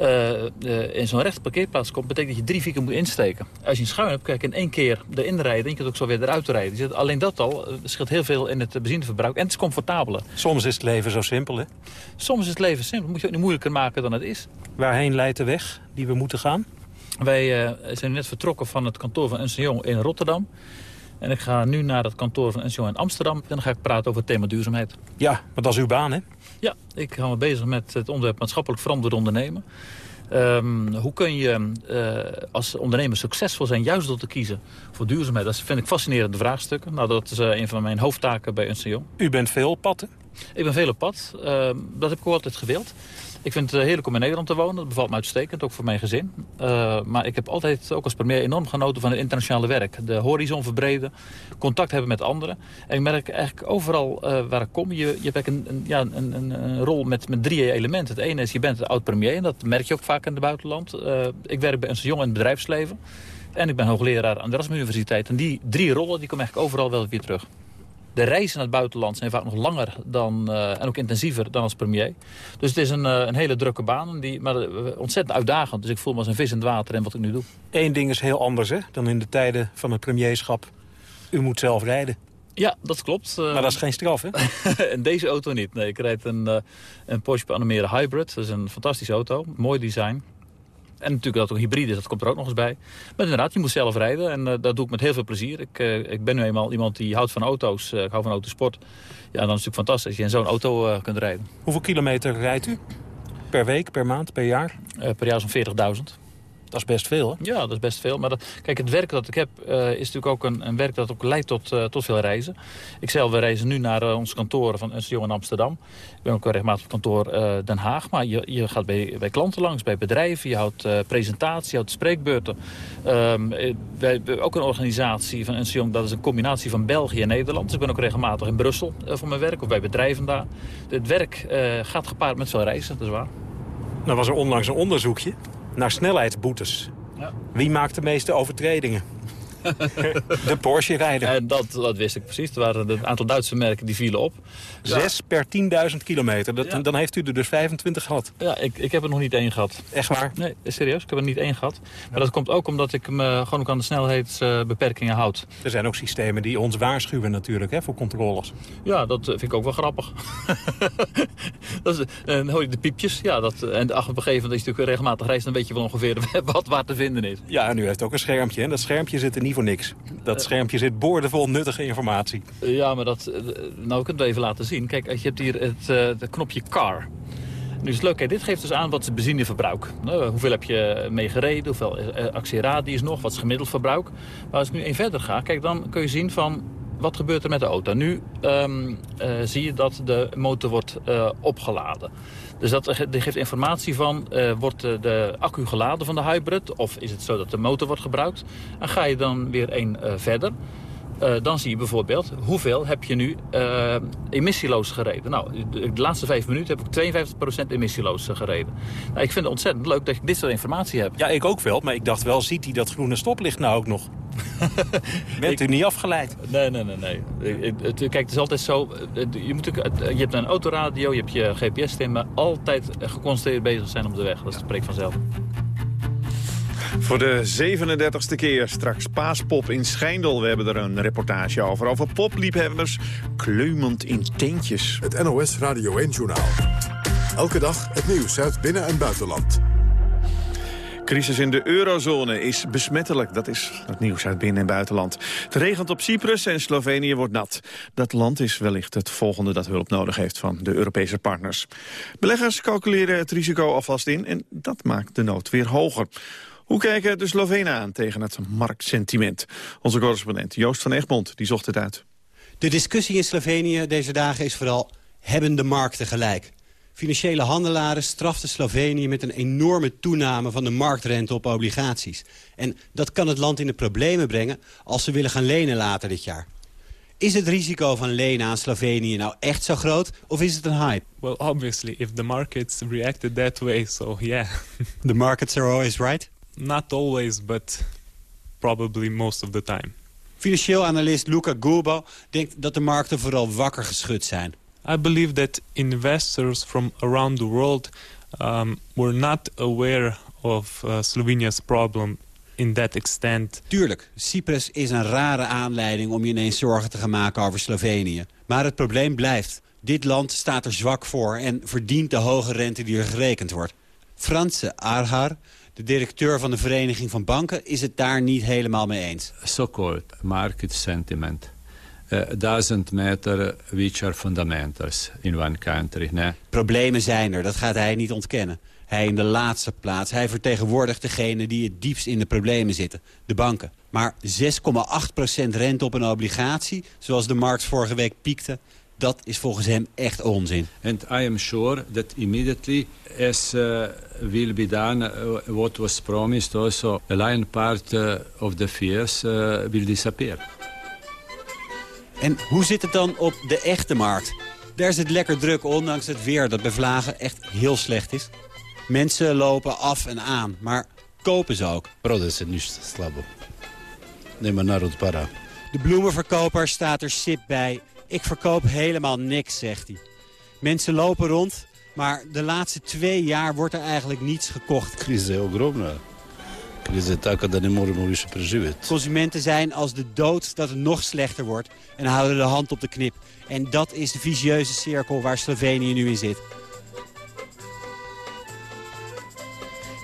S34: uh, uh, in zo'n rechte parkeerplaats komt... betekent dat je drie, keer moet insteken. Als je een schuin hebt, kijk in één keer erin rijden... en je kunt ook zo weer eruit rijden. Dus alleen dat al uh, scheelt heel veel in het benzineverbruik. En het is comfortabeler.
S33: Soms is het leven zo simpel, hè?
S34: Soms is het leven simpel. moet je ook niet moeilijker maken dan het is.
S33: Waarheen leidt de weg die we moeten gaan?
S34: Wij zijn net vertrokken van het kantoor van Ernst Jong in Rotterdam. En ik ga nu naar het kantoor van NCO in Amsterdam. En dan ga ik praten over het thema duurzaamheid.
S33: Ja, maar dat is uw baan, hè?
S34: Ja, ik ga me bezig met het onderwerp maatschappelijk verantwoord ondernemen. Um, hoe kun je uh, als ondernemer succesvol zijn juist door te kiezen voor duurzaamheid? Dat vind ik fascinerende vraagstukken. Nou, dat is uh, een van mijn hoofdtaken bij NCO.
S33: U bent veel op pad, hè?
S34: Ik ben veel op pad. Uh, dat heb ik ook altijd gewild. Ik vind het heerlijk om in Nederland te wonen. Dat bevalt me uitstekend, ook voor mijn gezin. Uh, maar ik heb altijd, ook als premier, enorm genoten van het internationale werk. De horizon verbreden, contact hebben met anderen. En ik merk eigenlijk overal uh, waar ik kom, je, je hebt een, een, ja, een, een, rol met, met drie elementen. Het ene is, je bent oud-premier, en dat merk je ook vaak in het buitenland. Ik werk bij een jong in het bedrijfsleven. En ik ben hoogleraar aan de Erasmus Universiteit. En die drie rollen die komen eigenlijk overal wel weer terug. De reizen naar het buitenland zijn vaak nog langer dan, uh, en ook intensiever dan als premier. Dus het is een, uh, een hele drukke baan, die, maar uh, ontzettend uitdagend. Dus ik voel me als een vis in het water en wat ik nu doe.
S33: Eén ding is heel anders hè, dan in de tijden van het premierschap. U moet zelf rijden.
S34: Ja, dat klopt.
S33: Maar dat is geen straf, hè? [laughs]
S34: en deze auto niet. Nee, ik rijd een, een Porsche Panamera Hybrid. Dat is een fantastische auto. Mooi design. En natuurlijk dat het ook hybride is, dat komt er ook nog eens bij. Maar inderdaad, je moet zelf rijden en uh, dat doe ik met heel veel plezier. Ik, uh, ik ben nu eenmaal iemand die houdt van auto's, uh, ik hou van autosport. Ja, dan is het natuurlijk fantastisch als je in zo'n auto kunt rijden.
S33: Hoeveel kilometer rijdt u? Per week, per maand, per jaar?
S34: per jaar zo'n 40.000.
S33: Dat is best veel, hè?
S34: Ja, dat is best veel. Maar dat, kijk, het werk dat ik heb uh, is natuurlijk ook een, een, werk dat ook leidt tot, uh, tot veel reizen. Ik zelf, we reizen nu naar uh, ons kantoor van Ernst Jong in Amsterdam. Ik ben ook regelmatig op kantoor Den Haag. Maar je, je gaat bij, bij klanten langs, bij bedrijven. Je houdt presentaties, je houdt spreekbeurten. Um, wij hebben ook een organisatie van Ernst Jong. Dat is een combinatie van België en Nederland. Dus ik ben ook regelmatig in Brussel voor mijn werk. Of bij bedrijven daar. Het werk gaat gepaard met veel reizen, dat is waar.
S33: Nou was er onlangs een onderzoekje naar snelheidsboetes. Ja. Wie maakt de meeste overtredingen? De Porsche-rijder.
S34: En dat, dat wist ik precies. Er waren een aantal Duitse merken die vielen op.
S33: Zes per 10.000 kilometer. Dat, ja. Dan heeft u er dus 25 gehad.
S34: Ja, ik, ik heb er nog niet één gehad.
S33: Echt waar?
S34: Nee, serieus. Ik heb er niet één gehad. Maar dat komt ook omdat ik me gewoon ook aan de snelheidsbeperkingen houd.
S33: Er zijn ook systemen die ons waarschuwen natuurlijk hè, voor controles.
S34: Ja, dat vind ik ook wel grappig. [laughs] dat is, en hoor je de piepjes. Ja, dat, en op een gegeven moment is natuurlijk regelmatig reis. Dan weet je wel ongeveer [laughs] wat waar te vinden is.
S33: Ja, en u heeft ook een schermpje. En dat schermpje zit er niet voor niks. Dat schermpje zit boordevol nuttige informatie.
S34: Ja, maar dat, nou, ik het even laten zien. Kijk, als je hebt hier het, uh, het knopje car. Nu is het leuk, dit geeft dus aan wat is benzineverbruik. Nou, hoeveel heb je mee gereden, hoeveel actieradius nog, wat is gemiddeld verbruik. Maar als ik nu één verder ga, kijk, dan kun je zien van wat gebeurt er met de auto. Nu um, uh, zie je dat de motor wordt opgeladen. Dus dat, dat geeft informatie van, uh, wordt de accu geladen van de hybrid... of is het zo dat de motor wordt gebruikt? En ga je dan weer één verder... Dan zie je bijvoorbeeld hoeveel heb je nu emissieloos gereden. Nou, de, de, laatste vijf minuten heb ik 52% emissieloos gereden. Nou, ik vind het ontzettend leuk dat ik dit soort informatie heb.
S33: Ja, ik ook wel. Maar ik dacht wel, ziet hij dat groene stoplicht nou ook nog? [laughs] Bent u niet afgeleid?
S34: Nee, nee, nee. nee. Het, kijk, het is altijd zo. Je, moet, je hebt een autoradio, je hebt je GPS-stem... maar altijd geconcentreerd bezig zijn op de weg. Dat spreekt vanzelf.
S3: Voor de 37ste keer straks Paaspop in Schijndel. We hebben er een reportage over. Over popliefhebbers kleumend in teentjes.
S2: Het NOS Radio 1-journaal. Elke dag het nieuws uit binnen- en buitenland.
S3: Crisis in de eurozone is besmettelijk. Dat is het nieuws uit binnen- en buitenland. Het regent op Cyprus en Slovenië wordt nat. Dat land is wellicht het volgende dat hulp nodig heeft van de Europese partners. Beleggers calculeren het risico alvast in en dat maakt de nood weer hoger. Hoe kijken de Slovenen aan tegen het marktsentiment? Onze correspondent Joost van Egmond die zocht het uit.
S35: De discussie in Slovenië deze dagen is vooral... hebben de markten gelijk? Financiële handelaren straften Slovenië met een enorme toename van de marktrente op obligaties. En dat kan het land in de problemen brengen als ze willen gaan lenen later dit jaar. Is het risico van lenen aan Slovenië nou echt zo groot of is het een hype?
S36: Well, obviously, if the markets reacted that way, so yeah. [laughs]
S35: the markets are always right?
S36: Not always, but probably most of the time.
S35: Financieel analist Luca Gulbo denkt dat de markten vooral wakker geschud zijn.
S36: I believe that investors from around the world um, were not aware of uh, Slovenia's problem in that extent.
S35: Tuurlijk, Cyprus is een rare aanleiding om je ineens zorgen te gaan maken over Slovenië. Maar het probleem blijft. Dit land staat er zwak voor en verdient de hoge rente die er gerekend wordt. Franse Arhar, de directeur van de Vereniging van Banken, is het daar niet helemaal mee eens.
S37: So-called market sentiment uh, doesn't matter which are fundamentals in one country. Nee.
S35: Problemen zijn er, dat gaat hij niet ontkennen. Hij in de laatste plaats. Hij vertegenwoordigt degene die het diepst in de problemen zitten. De banken. Maar 6,8% rente op een obligatie, zoals de markt vorige week piekte... dat is volgens hem echt onzin.
S37: And I am sure that immediately as uh, will be done uh, what was promised also a lion part uh, of the fears will disappear.
S35: En hoe zit het dan op de echte markt? Daar is het lekker druk, ondanks het weer dat bij Vlagen echt heel slecht is. Mensen lopen af en aan, maar kopen ze ook.
S38: Se ništa slabo. Nema narod para.
S35: De bloemenverkoper staat er sip bij. Ik verkoop helemaal niks, zegt hij. Mensen lopen rond, maar de laatste twee jaar wordt er eigenlijk niets gekocht.
S38: Je ogromna. Quer tako da ne moramo više preživjeti.
S35: Consumenten zijn als de dood dat het nog slechter wordt en houden de hand op de knip. En dat is de vicieuze cirkel waar Slovenië nu in zit.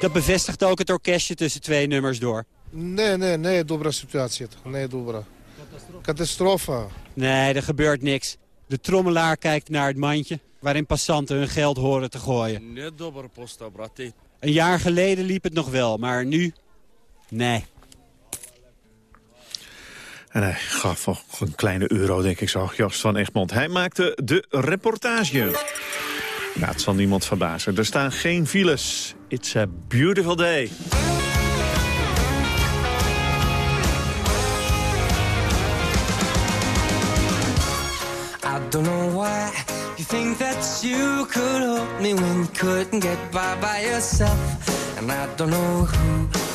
S35: Dat bevestigt ook het orkestje tussen twee nummers door.
S39: Ne, ne, ne je dobra situacija. Ne je dobra. Catastrofa.
S35: Nee, er gebeurt niks. De trommelaar kijkt naar het mandje waarin passanten hun geld horen te gooien. Een jaar geleden liep het nog wel, maar nu... Nee.
S3: En hij gaf nog een kleine euro, denk ik zo, Joost van Egmond. Hij maakte de reportage. Ja, het zal niemand verbazen. Er staan geen files. It's a beautiful day.
S40: I don't know why you think that you could help me when you couldn't get by by yourself. And I don't know who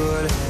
S40: good.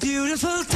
S40: beautiful day,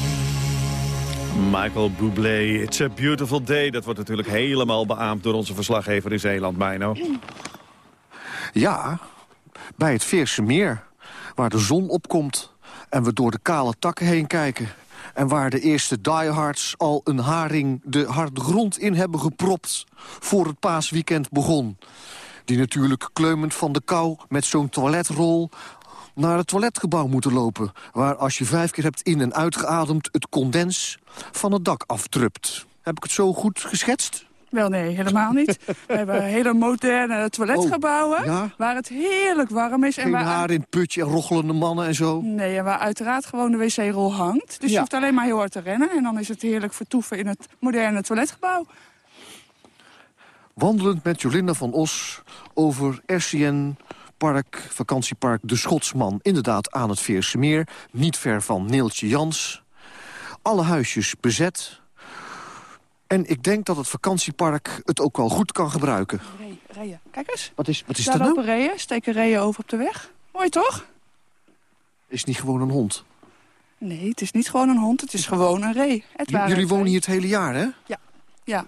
S3: Michael Bublé, It's a Beautiful Day. Dat wordt natuurlijk helemaal beaamd door onze verslaggever in Zeeland, Meino.
S12: Ja, bij het Veerse Meer, waar de zon opkomt... en we door de kale takken heen kijken... en waar de eerste diehards al een haring de harde grond in hebben gepropt... voor het paasweekend begon. Die natuurlijk kleumend van de kou met zo'n toiletrol naar het toiletgebouw moeten lopen... waar als je vijf keer hebt in- en uitgeademd... het condens van het dak aftrupt. Heb ik het zo goed geschetst?
S13: Wel, nee, helemaal niet. We hebben hele moderne toiletgebouwen... waar het heerlijk warm is.
S12: Oh, Geen
S13: waar,
S12: haar in het putje en rochelende mannen en zo?
S13: Nee, en waar uiteraard gewoon de wc-rol hangt. Dus je hoeft alleen maar heel hard te rennen... en dan is het heerlijk vertoeven in het moderne toiletgebouw.
S12: Wandelend met Jolinda van Os over RCN Park, vakantiepark De Schotsman. Inderdaad aan het Veerse Meer, niet ver van Neeltje Jans. Alle huisjes bezet. En ik denk dat het vakantiepark het ook wel goed kan gebruiken.
S13: Ree, reeën. Kijk eens.
S12: Wat is, wat is
S13: Daar
S12: dat nou?
S13: lopen reeën, steken reeën over op de weg. Mooi toch?
S12: Is niet gewoon een hond?
S13: Nee, het is niet gewoon een hond, het is gewoon een ree. Het
S12: J-
S13: waren
S12: jullie wonen hier het hele jaar, hè?
S13: Ja, ja.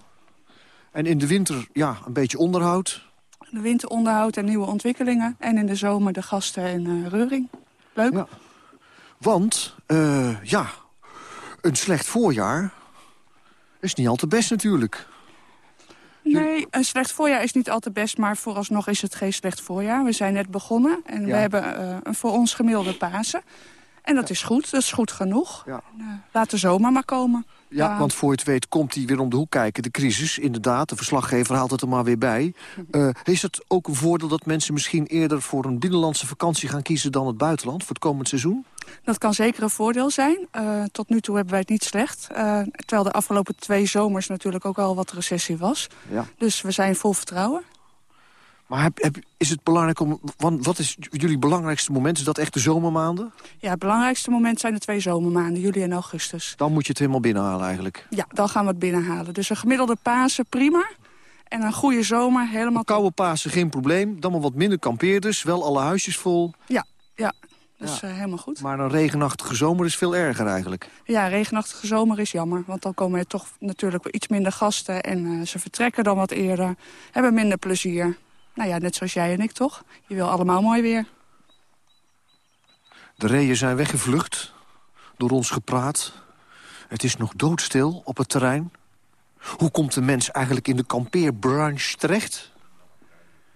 S12: En in de winter, ja, een beetje onderhoud.
S13: De winteronderhoud en nieuwe ontwikkelingen. En in de zomer de gasten en eh, reuring. Leuk.
S12: Want, eh, ja, een slecht voorjaar is niet al te best natuurlijk.
S13: Nee, een slecht voorjaar is niet altijd best, maar vooralsnog is het geen slecht voorjaar. We zijn net begonnen en we hebben eh, een voor ons gemiddelde Pasen. En dat is goed, dat is goed genoeg.
S12: Ja.
S13: En, laat de zomer maar komen.
S12: Ja, want voor je het weet komt hij weer om de hoek kijken. De crisis, inderdaad. De verslaggever haalt het er maar weer bij. [laughs] Eh, is het ook een voordeel dat mensen misschien eerder voor een binnenlandse vakantie gaan kiezen dan het buitenland voor het komend seizoen?
S13: Dat kan zeker een voordeel zijn. Eh, tot nu toe hebben wij het niet slecht. Eh, terwijl de afgelopen twee zomers natuurlijk ook al wat recessie was.
S12: Ja.
S13: Dus we zijn vol vertrouwen.
S12: Maar heb, heb, is het belangrijk om... Want wat is jullie belangrijkste moment? Is dat echt de zomermaanden?
S13: Ja, het belangrijkste moment zijn de twee zomermaanden, juli en augustus.
S12: Dan moet je het helemaal binnenhalen eigenlijk.
S13: Ja, dan gaan we het binnenhalen. Dus een gemiddelde Pasen, prima. En een goede zomer, helemaal...
S12: Koude Pasen, geen probleem. Dan maar wat minder kampeerders. Wel alle huisjes vol.
S13: Ja, ja. Dat is eh, helemaal goed.
S12: Maar een regenachtige zomer is veel erger eigenlijk.
S13: Ja, regenachtige zomer is jammer. Want dan komen er toch natuurlijk iets minder gasten. En eh, ze vertrekken dan wat eerder. Hebben minder plezier. Nou ja, net zoals jij en ik toch? Je wil allemaal mooi weer.
S12: De reeën zijn weggevlucht. Door ons gepraat. Het is nog doodstil op het terrein. Hoe komt de mens eigenlijk in de kampeerbranche terecht?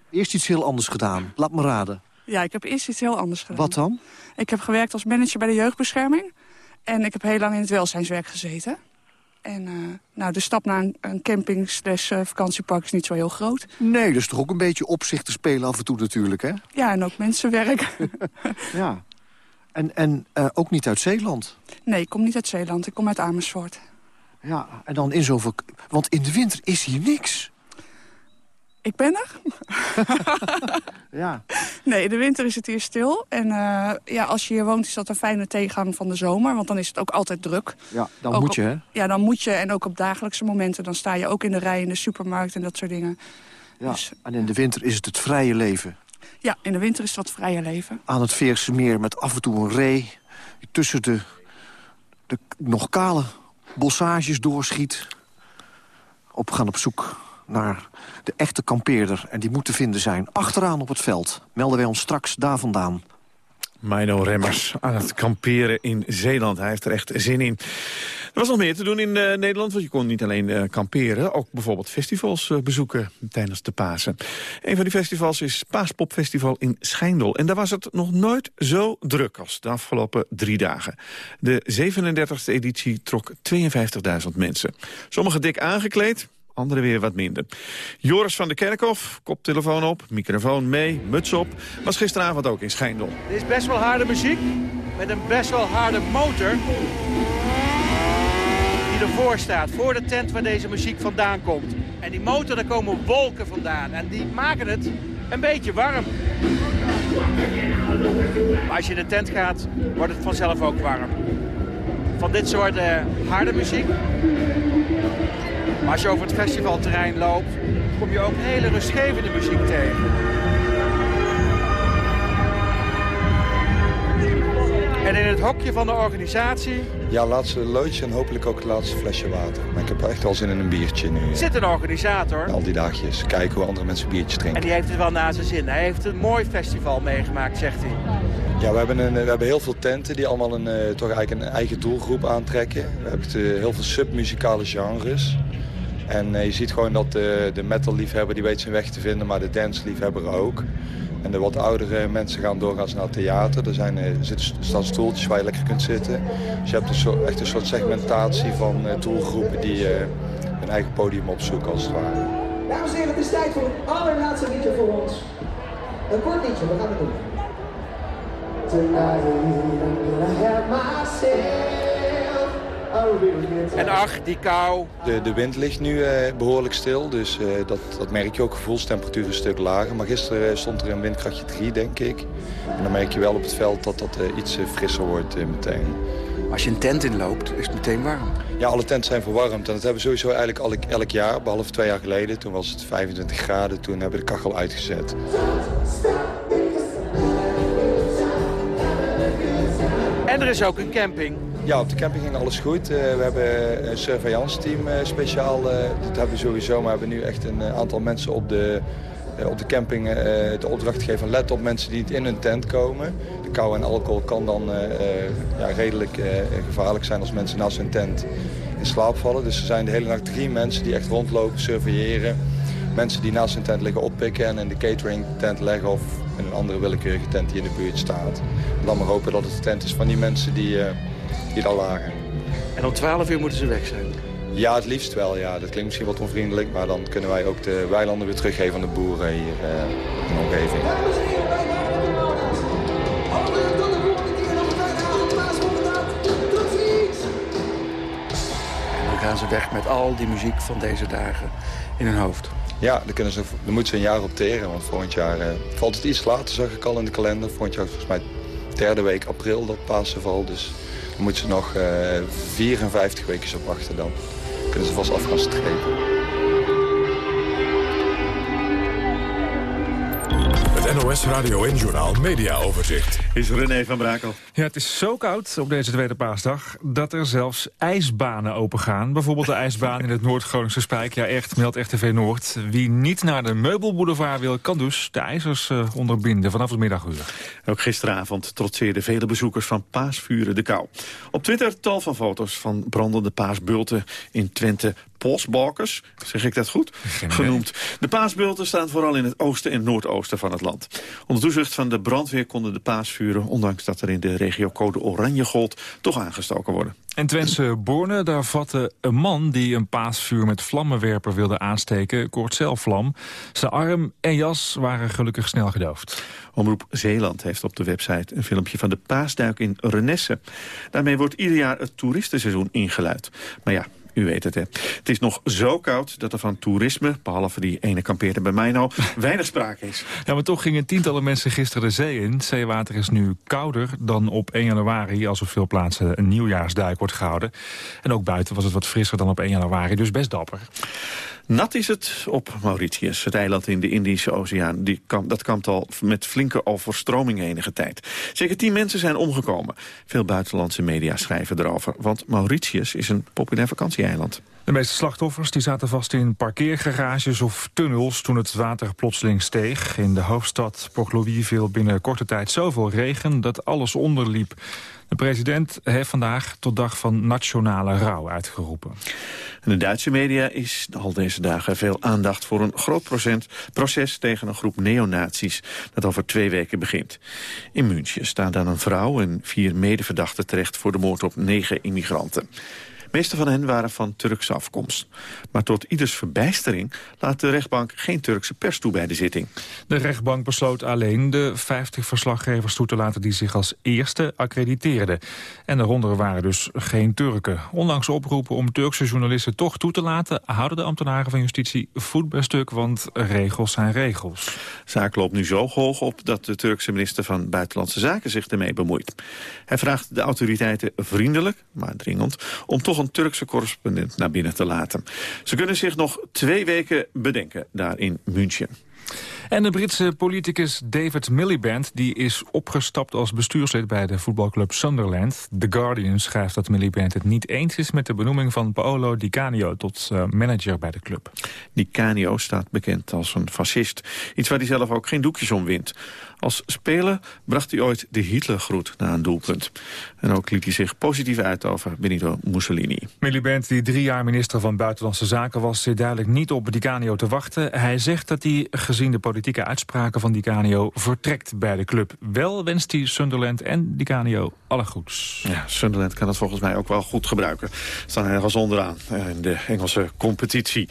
S12: Eerst iets heel anders gedaan. Laat me raden.
S13: Ja, ik heb eerst iets heel anders gedaan.
S12: Wat dan?
S13: Ik heb gewerkt als manager bij de jeugdbescherming. En ik heb heel lang in het welzijnswerk gezeten. En eh, nou, de stap naar een, een camping slash eh, vakantiepark is niet zo heel groot.
S12: Nee, dus toch ook een beetje opzicht te spelen af en toe natuurlijk, hè?
S13: Ja, en ook mensenwerk. [laughs]
S12: Ja. En, en eh, ook niet uit Zeeland.
S13: nee, ik kom niet uit Zeeland. Ik kom uit Amersfoort.
S12: Ja, en dan in zoveel... Want in de winter is hier niks.
S13: Ik ben er. [laughs]
S12: Ja.
S13: Nee, in de winter is het hier stil. En eh, ja, als je hier woont is dat een fijne tegengang van de zomer. Want dan is het ook altijd druk.
S12: Ja, dan
S13: Ook
S12: moet je,
S13: op-
S12: hè?
S13: Ja, dan moet je. En ook op dagelijkse momenten. Dan sta je ook in de rij in de supermarkt en dat soort dingen.
S12: Ja.
S13: Dus-
S12: En in de winter is het het vrije leven.
S13: Ja, in de winter is het wat vrijer leven.
S12: Aan het Veerse meer met af en toe een ree... die tussen de, de nog kale bossages doorschiet. Op gaan op zoek naar de echte kampeerder. En die moet te vinden zijn. Achteraan op het veld melden wij ons straks daar vandaan.
S3: Mino Remmers aan het kamperen in Zeeland. Hij heeft er echt zin in. Er was nog meer te doen in eh, Nederland, want je kon niet alleen eh, kamperen... ook bijvoorbeeld festivals eh, bezoeken tijdens de Pasen. Een van die festivals is Paaspopfestival in Schijndel. En daar was het nog nooit zo druk als de afgelopen drie dagen. De 37e editie trok 52.000 mensen. Sommigen dik aangekleed, anderen weer wat minder. Joris van der Kerkhof, koptelefoon op, microfoon mee, muts op... was gisteravond ook in Schijndel.
S41: Dit is best wel harde muziek met een best wel harde motor die ervoor staat, voor de tent waar deze muziek vandaan komt. En die motor, daar komen wolken vandaan en die maken het een beetje warm. Maar als je in de tent gaat, wordt het vanzelf ook warm. Van dit soort eh, harde muziek. Maar als je over het festivalterrein loopt, kom je ook hele rustgevende muziek tegen. En in het hokje van de organisatie
S42: Ja, laatste loodje en hopelijk ook het laatste flesje water. Maar ik heb echt wel zin in een biertje nu.
S41: zit een organisator.
S42: Al die dagjes. Kijken hoe andere mensen biertjes
S41: En
S42: drinken.
S41: die heeft het wel naar zijn zin. Hij heeft een mooi festival meegemaakt, zegt hij.
S42: Ja, we hebben, een, we hebben heel veel tenten die allemaal een, eh, toch eigenlijk een eigen doelgroep aantrekken. We hebben eh, heel veel submuzikale genres. En eh, je ziet gewoon dat de, de metal-liefhebber die weet zijn weg te vinden, maar de dance-liefhebber ook. En de wat oudere mensen gaan doorgaans naar theater. Er zijn, eh, er er staan stoeltjes waar je lekker kunt zitten. Dus je hebt een soort, echt een soort segmentatie van eh, doelgroepen die eh, hun eigen podium opzoeken als het ware.
S43: Dames en heren, het is tijd voor het allerlaatste liedje voor ons. Een kort liedje, we gaan het doen.
S41: En ach, die kou.
S42: De, de wind ligt nu eh, behoorlijk stil, dus eh, dat, dat merk je ook. Gevoelstemperatuur is een stuk lager. Maar gisteren eh, stond er een windkrachtje 3, denk ik. En dan merk je wel op het veld dat dat iets frisser wordt meteen.
S2: Als je een tent inloopt, is het meteen warm.
S42: Ja, alle tenten zijn verwarmd. En dat hebben we sowieso eigenlijk elk, elk jaar, behalve twee jaar geleden. Toen was het 25 graden, toen hebben we de kachel uitgezet.
S44: En er is ook een camping.
S42: Ja, op de camping ging alles goed. Eh, we hebben een surveillance team eh, speciaal. eh, dat hebben we sowieso, maar we hebben nu echt een aantal mensen op de, op de camping de opdracht gegeven. Let op mensen die niet in hun tent komen. De kou en alcohol kan dan ja, redelijk gevaarlijk zijn als mensen naast hun tent in slaap vallen. Dus er zijn de hele nacht drie mensen die echt rondlopen, surveilleren. Mensen die naast hun tent liggen oppikken en in de catering tent leggen of in een andere willekeurige tent die in de buurt staat. Dan maar hopen dat het de tent is van die mensen die, die daar lagen.
S2: En om 12 uur moeten ze weg zijn.
S42: Ja, het liefst wel. Ja. Dat klinkt misschien wat onvriendelijk, maar dan kunnen wij ook de weilanden weer teruggeven aan de boeren hier eh, in de omgeving.
S2: En dan gaan ze weg met al die muziek van deze dagen in hun hoofd.
S42: Ja, daar, kunnen ze, daar moeten ze een jaar op teren, want volgend jaar eh, valt het iets later, zag ik al in de kalender. Volgend jaar is volgens mij derde week april dat Pasen valt, dus dan moeten ze nog eh 54 weken op wachten dan. Kunnen ze vast af gaan strepen.
S45: Het NOS Radio 1-journaal Media Overzicht.
S3: Is René van Brakel.
S1: Ja, het is zo koud op deze tweede paasdag dat er zelfs ijsbanen opengaan. Bijvoorbeeld de ijsbaan in het Noord-Groningse Spijk. Ja, echt, meldt RTV Noord. Wie niet naar de meubelboulevard wil, kan dus de ijzers eh, onderbinden vanaf het middaguur.
S3: Ook gisteravond trotseerden vele bezoekers van paasvuren de kou. Op Twitter tal van foto's van brandende paasbulten in Twente. Polsbalkers, zeg ik dat goed? Genoemd. De paasbulten staan vooral in het oosten en noordoosten van het land. Onder toezicht van de brandweer konden de paasvuren, ondanks dat er in de regio code oranje gold, toch aangestoken worden.
S1: En Twentse Borne, daar vatte een man die een paasvuur met vlammenwerper wilde aansteken, kort zelf vlam. Zijn arm en jas waren gelukkig snel gedoofd.
S3: Omroep Zeeland heeft op de website een filmpje van de paasduik in Renesse. Daarmee wordt ieder jaar het toeristenseizoen ingeluid. Maar ja, u weet het, hè. Het is nog zo koud dat er van toerisme, behalve die ene kampeerder bij mij nou, [laughs] weinig sprake is.
S1: Ja, maar toch gingen tientallen mensen gisteren de zee in. Het zeewater is nu kouder dan op 1 januari... als op veel plaatsen een nieuwjaarsduik wordt gehouden. En ook buiten was het wat frisser dan op 1 januari, dus best dapper.
S3: Nat is het op Mauritius, het eiland in de Indische Oceaan. Die dat kampt al met flinke overstromingen enige tijd. Zeker tien mensen zijn omgekomen. Veel buitenlandse media schrijven erover. Want Mauritius is een populair vakantieeiland.
S1: De meeste slachtoffers die zaten vast in parkeergarages of tunnels toen het water plotseling steeg. In de hoofdstad Port Louis viel binnen korte tijd zoveel regen dat alles onderliep. De president heeft vandaag tot dag van nationale rouw uitgeroepen.
S3: In de Duitse media is al deze dagen veel aandacht voor een groot proces tegen een groep neonazies dat over twee weken begint. In München staan dan een vrouw en vier medeverdachten terecht voor de moord op negen immigranten. Meeste van hen waren van Turkse afkomst. Maar tot ieders verbijstering laat de rechtbank geen Turkse pers toe bij de zitting.
S1: De rechtbank besloot alleen de 50 verslaggevers toe te laten die zich als eerste accrediteerden. En daaronder waren dus geen Turken. Ondanks oproepen om Turkse journalisten toch toe te laten... houden de ambtenaren van justitie voet bij stuk, want regels zijn regels.
S3: Zaak loopt nu zo hoog op dat de Turkse minister van Buitenlandse Zaken zich ermee bemoeit. Hij vraagt de autoriteiten vriendelijk, maar dringend, om toch een Turkse correspondent naar binnen te laten. Ze kunnen zich nog twee weken bedenken daar in München.
S1: En de Britse politicus David Miliband die is opgestapt als bestuurslid bij de voetbalclub Sunderland. The Guardian schrijft dat Miliband het niet eens is met de benoeming van Paolo Di Canio tot uh, manager bij de club.
S3: Di Canio staat bekend als een fascist. Iets waar hij zelf ook geen doekjes om wint. Als speler bracht hij ooit de Hitlergroet na een doelpunt. En ook liet hij zich positief uit over Benito Mussolini.
S1: Miliband, die drie jaar minister van Buitenlandse Zaken was... zit duidelijk niet op Di Canio te wachten. Hij zegt dat hij, gezien de politieke uitspraken van Di Canio... vertrekt bij de club. Wel wenst hij Sunderland en Di Canio alle goeds.
S3: Ja, Sunderland kan het volgens mij ook wel goed gebruiken. Staan ergens onderaan in de Engelse competitie.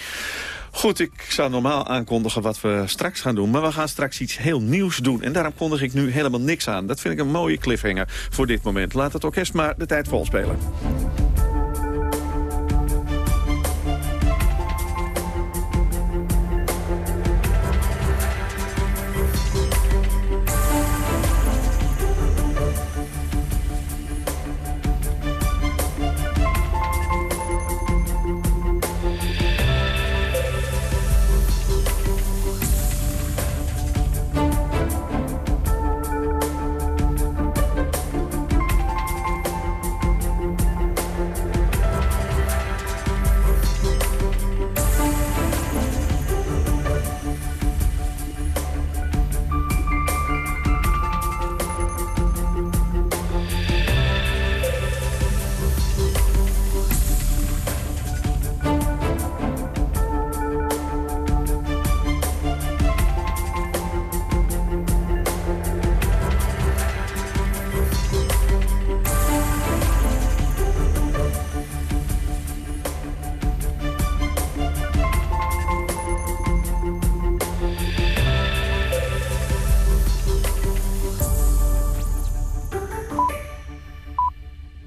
S3: Goed, ik zou normaal aankondigen wat we straks gaan doen... maar we gaan straks iets heel nieuws doen. En daarom kondig ik nu helemaal niks aan. Dat vind ik een mooie cliffhanger voor dit moment. Laat het orkest maar de tijd volspelen.